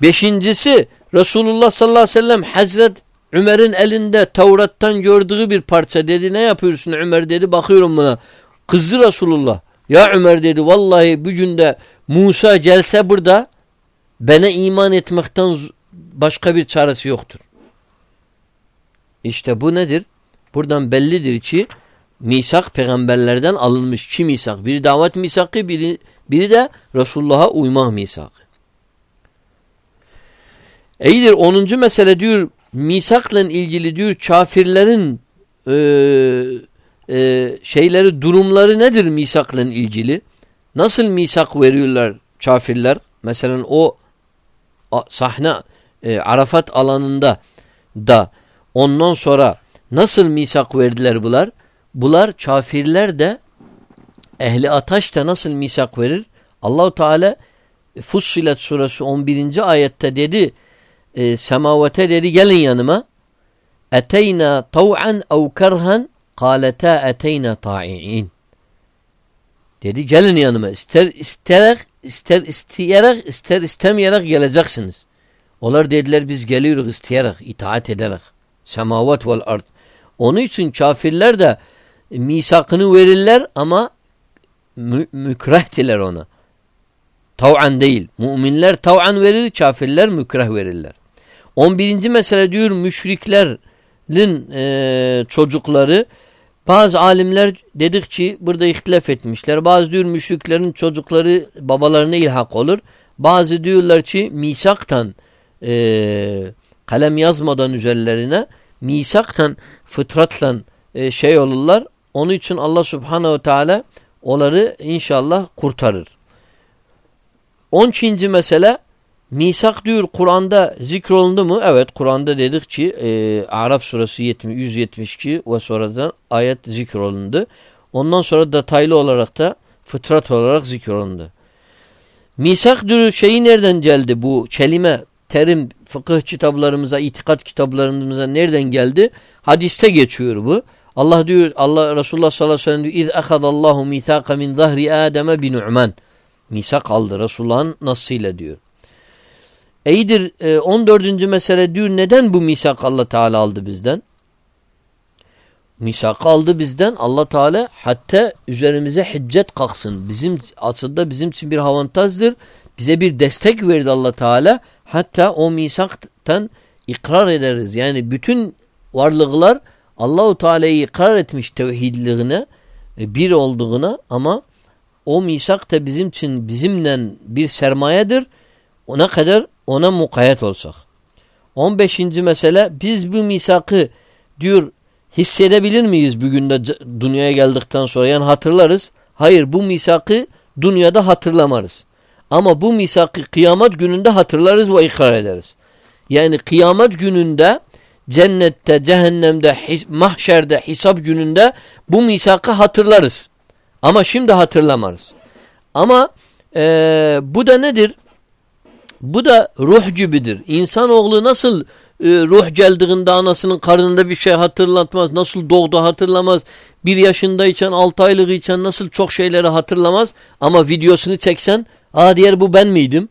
Beşincisi Resulullah sallallahu aleyhi ve sellem Hazret Ömer'in elinde Tevrat'tan gördüğü bir parça dedi. Ne yapıyorsun Ömer dedi. Bakıyorum buna. Kızdı Resulullah. Ya Ömer dedi vallahi bugün de Musa gelse burada bana iman etmekten başka bir çaresi yoktur. İşte bu nedir? Buradan bellidir ki misak peygamberlerden alınmış. Çi misak? Biri davet misakı, biri biri de Resulullah'a uymak misakı. İyidir. Onuncu mesele diyor misakla ilgili diyor kafirlerin e, e, şeyleri durumları nedir misakla ilgili? Nasıl misak veriyorlar kafirler? Mesela o sahne e, Arafat alanında da ondan sonra nasıl misak verdiler bunlar? Bular kafirler de ehli ataş da nasıl misak verir? Allahu Teala Fussilet suresi 11. ayette dedi e, semavete dedi gelin yanıma eteyna tav'an ev kerhan kaleta eteyna ta'i'in dedi gelin yanıma ister isterek ister isteyerek ister istemeyerek geleceksiniz. Onlar dediler biz geliyoruz isteyerek itaat ederek semavat vel ard. Onun için kafirler de misakını verirler ama mü mükrehtiler ona. Tav'an değil. Müminler tav'an verir, kafirler mükreh verirler. 11. mesele diyor müşriklerin e, çocukları bazı alimler dedik ki burada ihtilaf etmişler. Bazı diyor müşriklerin çocukları babalarına ilhak olur. Bazı diyorlar ki misaktan e, kalem yazmadan üzerlerine misaktan fıtratla e, şey olurlar. Onun için Allah subhanehu teala onları inşallah kurtarır. 12. mesele Misak diyor Kur'an'da zikrolundu mu? Evet Kur'an'da dedik ki e, Araf surası 70, 172 ve sonradan ayet zikrolundu. Ondan sonra detaylı olarak da fıtrat olarak zikrolundu. Misak diyor şeyi nereden geldi bu kelime, terim fıkıh kitaplarımıza, itikat kitaplarımıza nereden geldi? Hadiste geçiyor bu. Allah diyor Allah Resulullah sallallahu aleyhi ve sellem diyor iz ahadallahu misaka min zahri ademe bi nu'man. Misak aldı Resulullah'ın nasıyla diyor. İyidir 14. E, mesele diyor neden bu misak Allah Teala aldı bizden? Misak aldı bizden Allah Teala hatta üzerimize hicret kalksın. Bizim aslında bizim için bir avantajdır. Bize bir destek verdi Allah Teala. Hatta o misaktan ikrar ederiz. Yani bütün varlıklar Allahu Teala'yı ikrar etmiş tevhidliğine, e, bir olduğuna ama o misak da bizim için bizimle bir sermayedir. Ona kadar ona mukayyet olsak. 15. mesele biz bu misakı diyor hissedebilir miyiz bugün de dünyaya geldikten sonra? Yani hatırlarız. Hayır bu misakı dünyada hatırlamarız. Ama bu misakı kıyamet gününde hatırlarız ve ikrar ederiz. Yani kıyamet gününde cennette, cehennemde, his mahşerde, hesap gününde bu misakı hatırlarız. Ama şimdi hatırlamarız. Ama e, bu da nedir? Bu da ruh gibidir. İnsanoğlu nasıl e, ruh geldiğinde anasının karnında bir şey hatırlatmaz. Nasıl doğdu hatırlamaz. Bir yaşındayken, altı aylıkıyken nasıl çok şeyleri hatırlamaz. Ama videosunu çeksen, aa diğer bu ben miydim?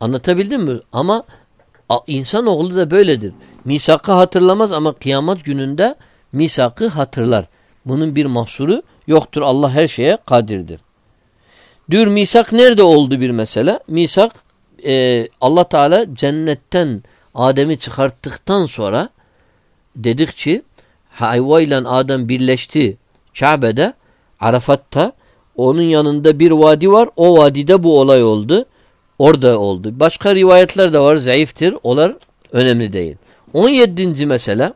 Anlatabildim mi? Ama insanoğlu da böyledir. Misakı hatırlamaz ama kıyamet gününde misakı hatırlar. Bunun bir mahsuru yoktur. Allah her şeye kadirdir. Diyor misak nerede oldu bir mesele? Misak e, Allah Teala cennetten Adem'i çıkarttıktan sonra dedik ki Havva ile Adem birleşti Kabe'de Arafat'ta onun yanında bir vadi var. O vadide bu olay oldu. Orada oldu. Başka rivayetler de var. Zayıftır. Olar önemli değil. 17. mesele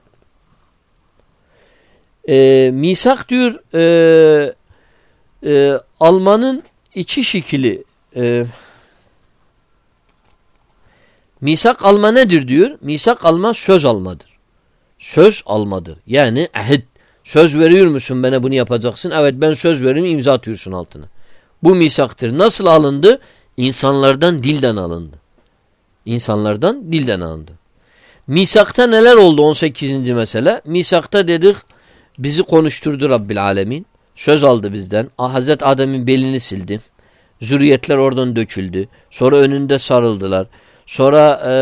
e, misak diyor e, e, Alman'ın iki şekili e, misak alma nedir diyor? Misak alma söz almadır. Söz almadır. Yani ahit. Söz veriyor musun bana bunu yapacaksın? Evet ben söz veririm imza atıyorsun altına. Bu misaktır. Nasıl alındı? İnsanlardan dilden alındı. İnsanlardan dilden alındı. Misakta neler oldu 18. mesele? Misakta dedik bizi konuşturdu Rabbil Alemin. Söz aldı bizden. Hazret Adem'in belini sildi. Zürriyetler oradan döküldü. Sonra önünde sarıldılar. Sonra e,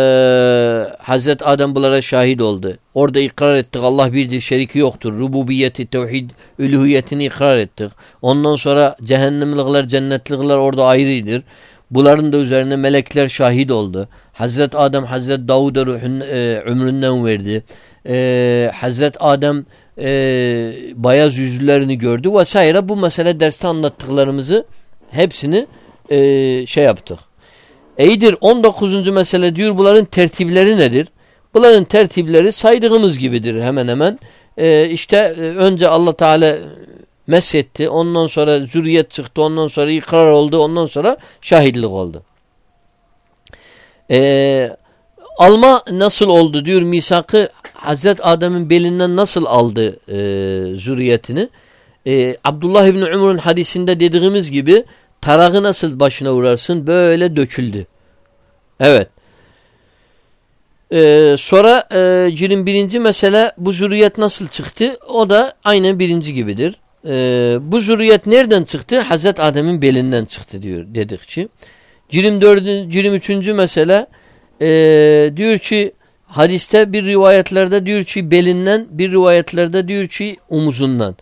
Hazret Adem bunlara şahit oldu. Orada ikrar ettik Allah birdir şeriki yoktur. Rububiyeti, tevhid, üluhiyetini ikrar ettik. Ondan sonra cehennemlikler, cennetlikler orada ayrıdır. Bunların da üzerine melekler şahit oldu. Hazret Adem Hazret Davud'a ruhun, e, ömründen verdi. E, Hazret Adem e, bayaz yüzlerini gördü vesaire. Bu mesele derste anlattıklarımızı hepsini e, şey yaptık. İyidir 19. mesele diyor bunların tertipleri nedir? Bunların tertipleri saydığımız gibidir hemen hemen. E, işte e, önce Allah Teala mesetti. Ondan sonra zürriyet çıktı. Ondan sonra ikrar oldu. Ondan sonra şahitlik oldu. Ee, alma nasıl oldu diyor misakı Hazret Adem'in belinden nasıl aldı e, zürriyetini? E, Abdullah İbni Umur'un hadisinde dediğimiz gibi tarağı nasıl başına vurarsın böyle döküldü. Evet. Ee, sonra e, cinin birinci mesele bu zürriyet nasıl çıktı? O da aynen birinci gibidir e, bu zürriyet nereden çıktı? Hazret Adem'in belinden çıktı diyor dedikçi. Cirim dördüncü, cirim üçüncü mesele e, diyor ki hadiste bir rivayetlerde diyor ki belinden bir rivayetlerde diyor ki omuzundan.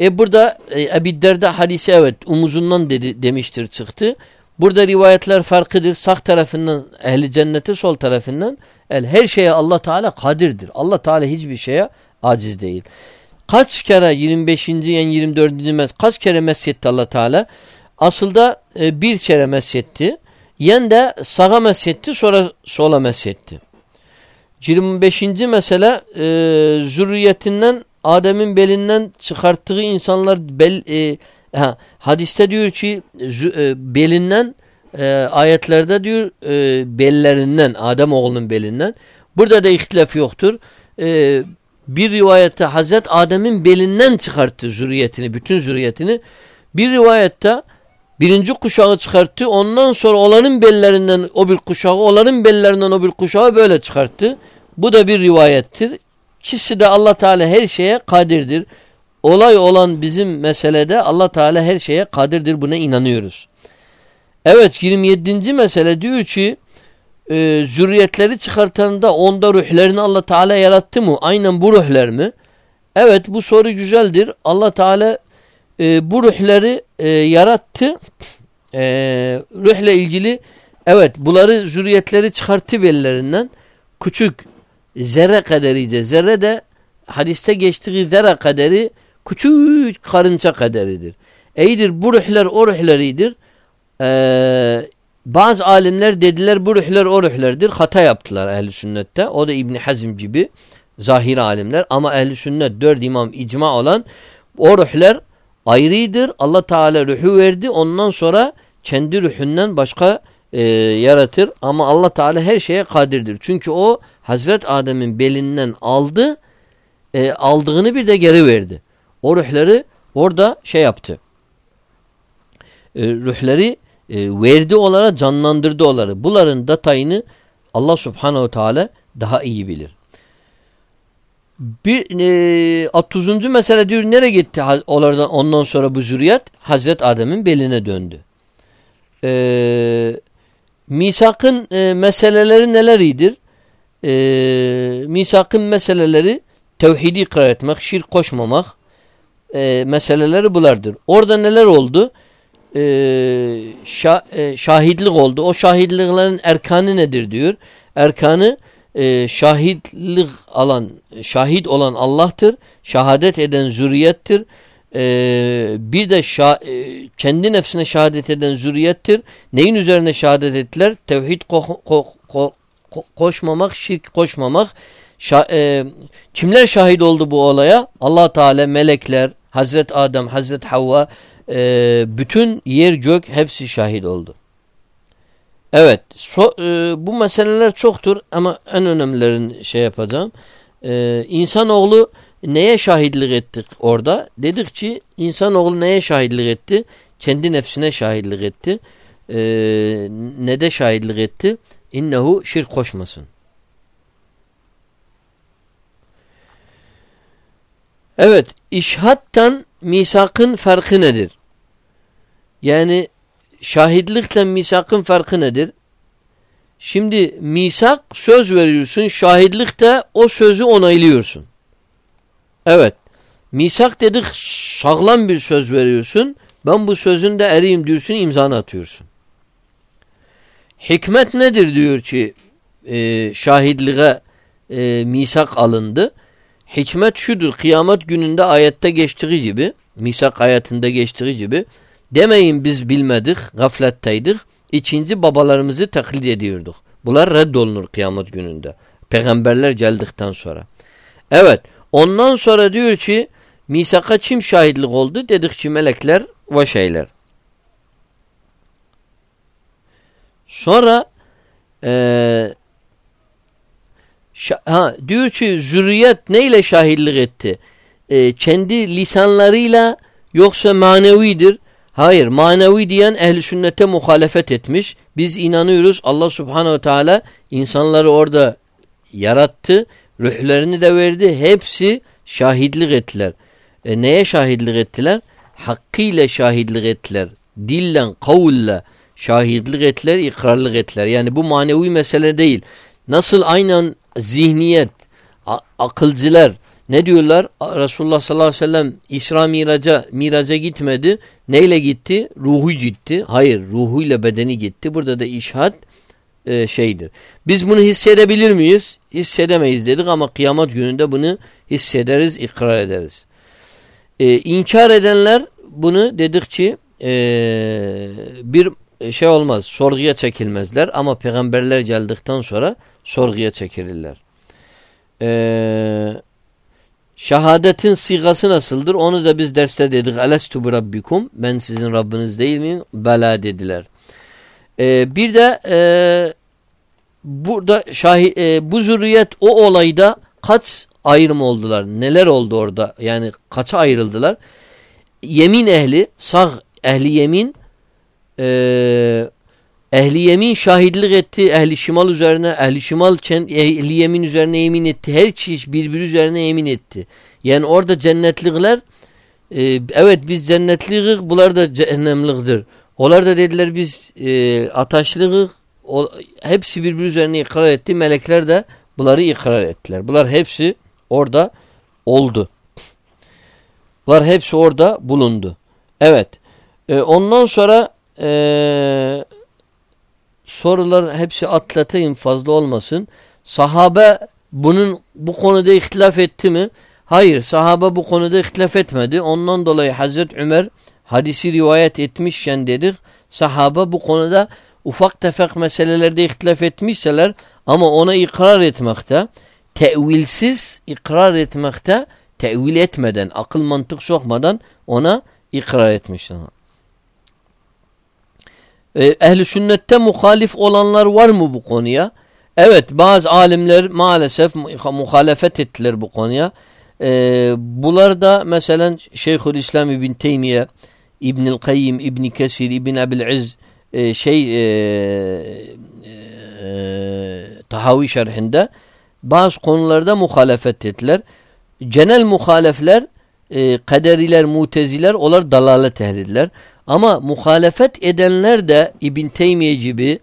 E burada e, Ebidderde hadisi evet omuzundan dedi, demiştir çıktı. Burada rivayetler farkıdır. Sağ tarafından ehli cenneti sol tarafından el her şeye Allah Teala kadirdir. Allah Teala hiçbir şeye aciz değil. Kaç kere 25. yani 24. mes kaç kere mesyetti Allah Teala? Aslında e, bir kere mesyetti. Yen de sağa mesyetti sonra sola mesyetti. 25. mesele e, zürriyetinden Adem'in belinden çıkarttığı insanlar bel, e, ha, hadiste diyor ki e, belinden e, ayetlerde diyor e, bellerinden Adem oğlunun belinden. Burada da ihtilaf yoktur. E, bir rivayette Hazret Adem'in belinden çıkarttı zürriyetini, bütün zürriyetini. Bir rivayette Birinci kuşağı çıkarttı. Ondan sonra olanın bellerinden o bir kuşağı, olanın bellerinden o bir kuşağı böyle çıkarttı. Bu da bir rivayettir. İkisi de Allah Teala her şeye kadirdir. Olay olan bizim meselede Allah Teala her şeye kadirdir. Buna inanıyoruz. Evet 27. mesele diyor ki e, zürriyetleri çıkartanda onda ruhlerini Allah Teala yarattı mı? Aynen bu ruhler mi? Evet bu soru güzeldir. Allah Teala e, bu ruhları e, yarattı. E, ruhla ilgili evet bunları zürriyetleri çıkarttı bellerinden. Küçük zerre kaderice. Zerre de hadiste geçtiği zerre kaderi küçük karınca kaderidir. Eydir bu ruhlar o ruhleridir. Ee, bazı alimler dediler bu ruhlar o ruhlerdir. Hata yaptılar ehli sünnette. O da İbn Hazm gibi zahir alimler ama ehli sünnet dört imam icma olan o ruhlar ayrıdır. Allah Teala ruhu verdi. Ondan sonra kendi ruhundan başka e, yaratır. Ama Allah Teala her şeye kadirdir. Çünkü o Hazret Adem'in belinden aldı. E, aldığını bir de geri verdi. O ruhları orada şey yaptı. E, ruhları e, verdi olarak canlandırdı onları. Bunların detayını Allah Subhanahu Teala daha iyi bilir. Bir e, 30. mesele diyor nereye gitti onlardan ondan sonra bu zürriyet Hazret Adem'in beline döndü. E, misakın e, meseleleri neleridir? E, misakın meseleleri tevhidi ikrar etmek, şirk koşmamak e, meseleleri bulardır. Orada neler oldu? E, şah, e, şahitlik oldu. O şahitliklerin erkanı nedir diyor. Erkanı e, şahitlik alan, şahit olan Allah'tır. Şahadet eden zürriyettir. E, bir de şah, e, kendi nefsine şehadet eden zürriyettir. Neyin üzerine şehadet ettiler? Tevhid ko ko ko koşmamak, şirk koşmamak. Şa e, kimler şahit oldu bu olaya? allah Teala, melekler, Hazret Adem, Hazret Havva, e, bütün yer gök hepsi şahit oldu. Evet, so, e, bu meseleler çoktur ama en önemlilerini şey yapacağım. E, insanoğlu neye şahitlik ettik orada? Dedik ki insanoğlu neye şahitlik etti? Kendi nefsine şahitlik etti. E, ne de şahitlik etti? İnnehu şirk koşmasın. Evet, işhattan misakın farkı nedir? Yani şahitlikle misakın farkı nedir? Şimdi misak söz veriyorsun, şahitlikte o sözü onaylıyorsun. Evet, misak dedik sağlam bir söz veriyorsun, ben bu sözün de eriyim diyorsun, imzanı atıyorsun. Hikmet nedir diyor ki e, şahitliğe e, misak alındı. Hikmet şudur, kıyamet gününde ayette geçtiği gibi, misak ayetinde geçtiği gibi, Demeyin biz bilmedik, gafletteydik. İkinci babalarımızı taklit ediyorduk. Bunlar reddolunur kıyamet gününde. Peygamberler geldikten sonra. Evet. Ondan sonra diyor ki misaka kim şahitlik oldu? Dedikçe melekler ve şeyler. Sonra e, ha, diyor ki zürriyet neyle şahitlik etti? E, kendi lisanlarıyla yoksa manevidir. Hayır manevi diyen ehli sünnete muhalefet etmiş. Biz inanıyoruz Allah subhanehu teala insanları orada yarattı. Ruhlerini de verdi. Hepsi şahitlik ettiler. E neye şahitlik ettiler? Hakkıyla şahitlik ettiler. Dille, kavulle şahitlik ettiler, ikrarlık ettiler. Yani bu manevi mesele değil. Nasıl aynen zihniyet, akılcılar, ne diyorlar? Resulullah sallallahu aleyhi ve sellem İsra miraca, miraca gitmedi. Neyle gitti? Ruhu gitti. Hayır ruhuyla bedeni gitti. Burada da işhat e, şeydir. Biz bunu hissedebilir miyiz? Hissedemeyiz dedik ama kıyamet gününde bunu hissederiz, ikrar ederiz. E, inkar edenler bunu dedikçe e, bir şey olmaz, sorguya çekilmezler ama peygamberler geldikten sonra sorguya çekilirler. Eee Şehadetin sigası nasıldır? Onu da biz derste dedik. Elestu bi rabbikum. Ben sizin Rabbiniz değil miyim? Bela dediler. Ee, bir de e, burada şahi, e, bu zürriyet o olayda kaç ayrım oldular? Neler oldu orada? Yani kaça ayrıldılar? Yemin ehli, sağ ehli yemin e, ehli yemin şahitlik etti ehli şimal üzerine ehli şimal ehli yemin üzerine yemin etti her çeşit birbiri üzerine yemin etti. Yani orada cennetlikler e, evet biz cennetliyiz bunlar da cehennemliktir. Onlar da dediler biz e, ataşlıyız hepsi birbiri üzerine ikrar etti. Melekler de bunları ikrar ettiler. Bunlar hepsi orada oldu. Bunlar hepsi orada bulundu. Evet. E, ondan sonra e, sorular hepsi atlatayım fazla olmasın. Sahabe bunun bu konuda ihtilaf etti mi? Hayır. Sahabe bu konuda ihtilaf etmedi. Ondan dolayı Hazreti Ömer hadisi rivayet etmişken dedik. Sahabe bu konuda ufak tefek meselelerde ihtilaf etmişseler ama ona ikrar etmekte, tevilsiz ikrar etmekte, tevil etmeden, akıl mantık sokmadan ona ikrar etmişler. Ee, Ehli sünnette muhalif olanlar var mı bu konuya? Evet bazı alimler maalesef muhalefet ettiler bu konuya. Ee, bunlar da mesela Şeyhülislam İbn Teymiye, İbnül Kayyim, İbn Kesir, İbn Ebil e, şey e, e, Tahavi şerhinde bazı konularda muhalefet ettiler. Genel muhalefler e, kaderiler, muteziler onlar dalalet ehlidiler. Ama muhalefet edenler de İbn Teymiye gibi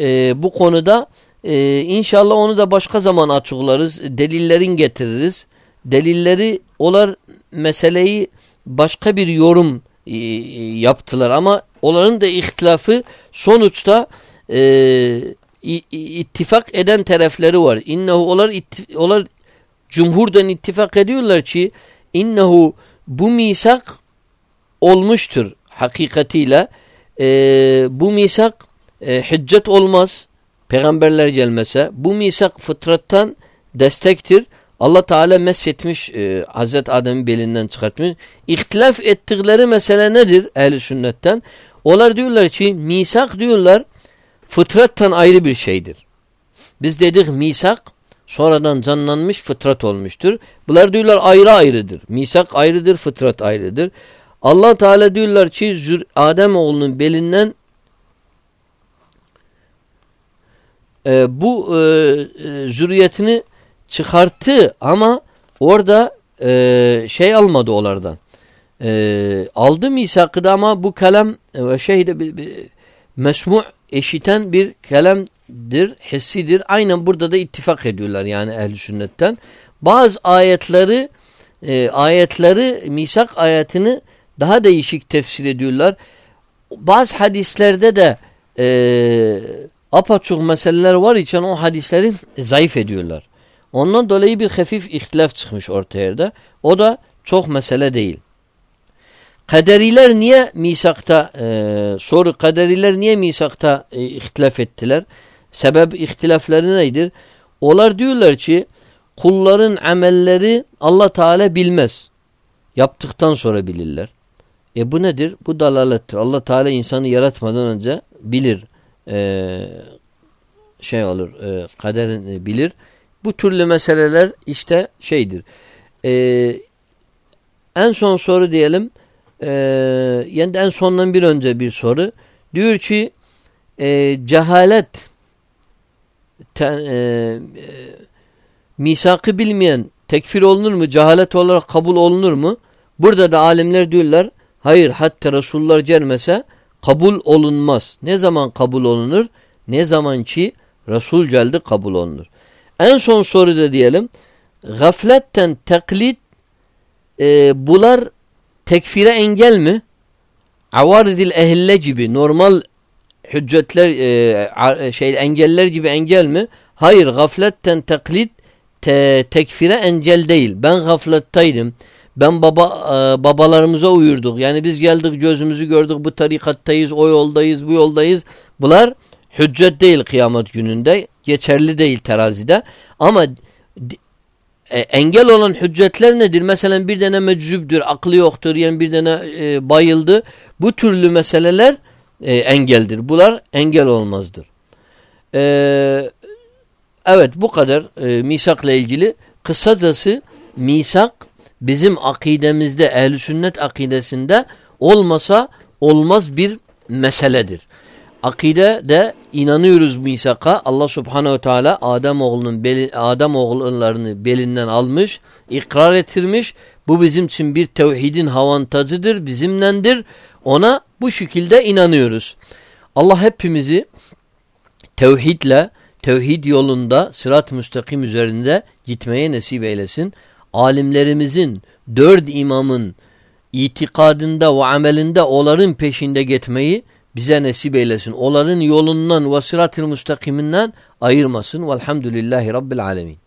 e, bu konuda e, inşallah onu da başka zaman açıklarız. Delillerin getiririz. Delilleri olar meseleyi başka bir yorum e, yaptılar ama onların da ihtilafı sonuçta e, ittifak eden tarafları var. İnnehu olar, ittif olar cumhurdan ittifak ediyorlar ki innehu bu misak olmuştur hakikatiyle. E, bu misak e, hüccet olmaz peygamberler gelmese. Bu misak fıtrattan destektir. Allah Teala meshetmiş e, Hazreti Adem'i belinden çıkartmış. İhtilaf ettikleri mesele nedir ehli sünnetten? Onlar diyorlar ki misak diyorlar fıtrattan ayrı bir şeydir. Biz dedik misak sonradan canlanmış fıtrat olmuştur. Bunlar diyorlar ayrı ayrıdır. Misak ayrıdır, fıtrat ayrıdır. Allah Teala diyorlar ki Adem oğlunun belinden e, bu e, e, zürriyetini çıkarttı ama orada e, şey almadı onlardan. E, aldı misakı ama bu kalem ve şeyde mesmu' eşiten bir kelamdır, hissidir. Aynen burada da ittifak ediyorlar yani ehl sünnetten. Bazı ayetleri e, ayetleri misak ayetini daha değişik tefsir ediyorlar. Bazı hadislerde de e, apaçuk meseleler var için o hadisleri zayıf ediyorlar. Ondan dolayı bir hafif ihtilaf çıkmış ortaya da. O da çok mesele değil. Kaderiler niye misakta e, soru kaderiler niye misakta e, ihtilaf ettiler? Sebep ihtilafları nedir? Onlar diyorlar ki kulların amelleri Allah Teala bilmez. Yaptıktan sonra bilirler. E bu nedir? Bu dalalettir. Allah Teala insanı yaratmadan önce bilir. E, şey olur. E, kaderini bilir. Bu türlü meseleler işte şeydir. Ee, en son soru diyelim. E, yani en sondan bir önce bir soru. Diyor ki e, cehalet ten, e, e, misakı bilmeyen tekfir olunur mu? Cehalet olarak kabul olunur mu? Burada da alimler diyorlar hayır hatta Resulullah gelmese kabul olunmaz. Ne zaman kabul olunur? Ne zaman ki Resul geldi kabul olunur. En son soru da diyelim. Gafletten taklit e, bular tekfire engel mi? Avaridil ehille gibi normal hüccetler e, şey engeller gibi engel mi? Hayır gafletten taklit te, tekfire engel değil. Ben gaflettaydım. Ben baba e, babalarımıza uyurduk. Yani biz geldik gözümüzü gördük bu tarikattayız, o yoldayız, bu yoldayız. Bunlar hüccet değil kıyamet gününde geçerli değil terazide. Ama e, engel olan hüccetler nedir? Mesela bir tane meczübdür, aklı yoktur, yani bir tane e, bayıldı. Bu türlü meseleler e, engeldir. Bunlar engel olmazdır. E, evet bu kadar e, misakla ilgili. Kısacası misak bizim akidemizde, ehl sünnet akidesinde olmasa olmaz bir meseledir. Akide de inanıyoruz misaka. Allah Subhanahu Teala Adem oğlunun beli, Adem oğullarını belinden almış, ikrar ettirmiş. Bu bizim için bir tevhidin avantajıdır, bizimlendir. Ona bu şekilde inanıyoruz. Allah hepimizi tevhidle, tevhid yolunda sırat-ı müstakim üzerinde gitmeye nasip eylesin. Alimlerimizin, dört imamın itikadında ve amelinde onların peşinde gitmeyi bize nasip eylesin. Onların yolundan ve sırat-ı müstakiminden ayırmasın. Velhamdülillahi Rabbil alemin.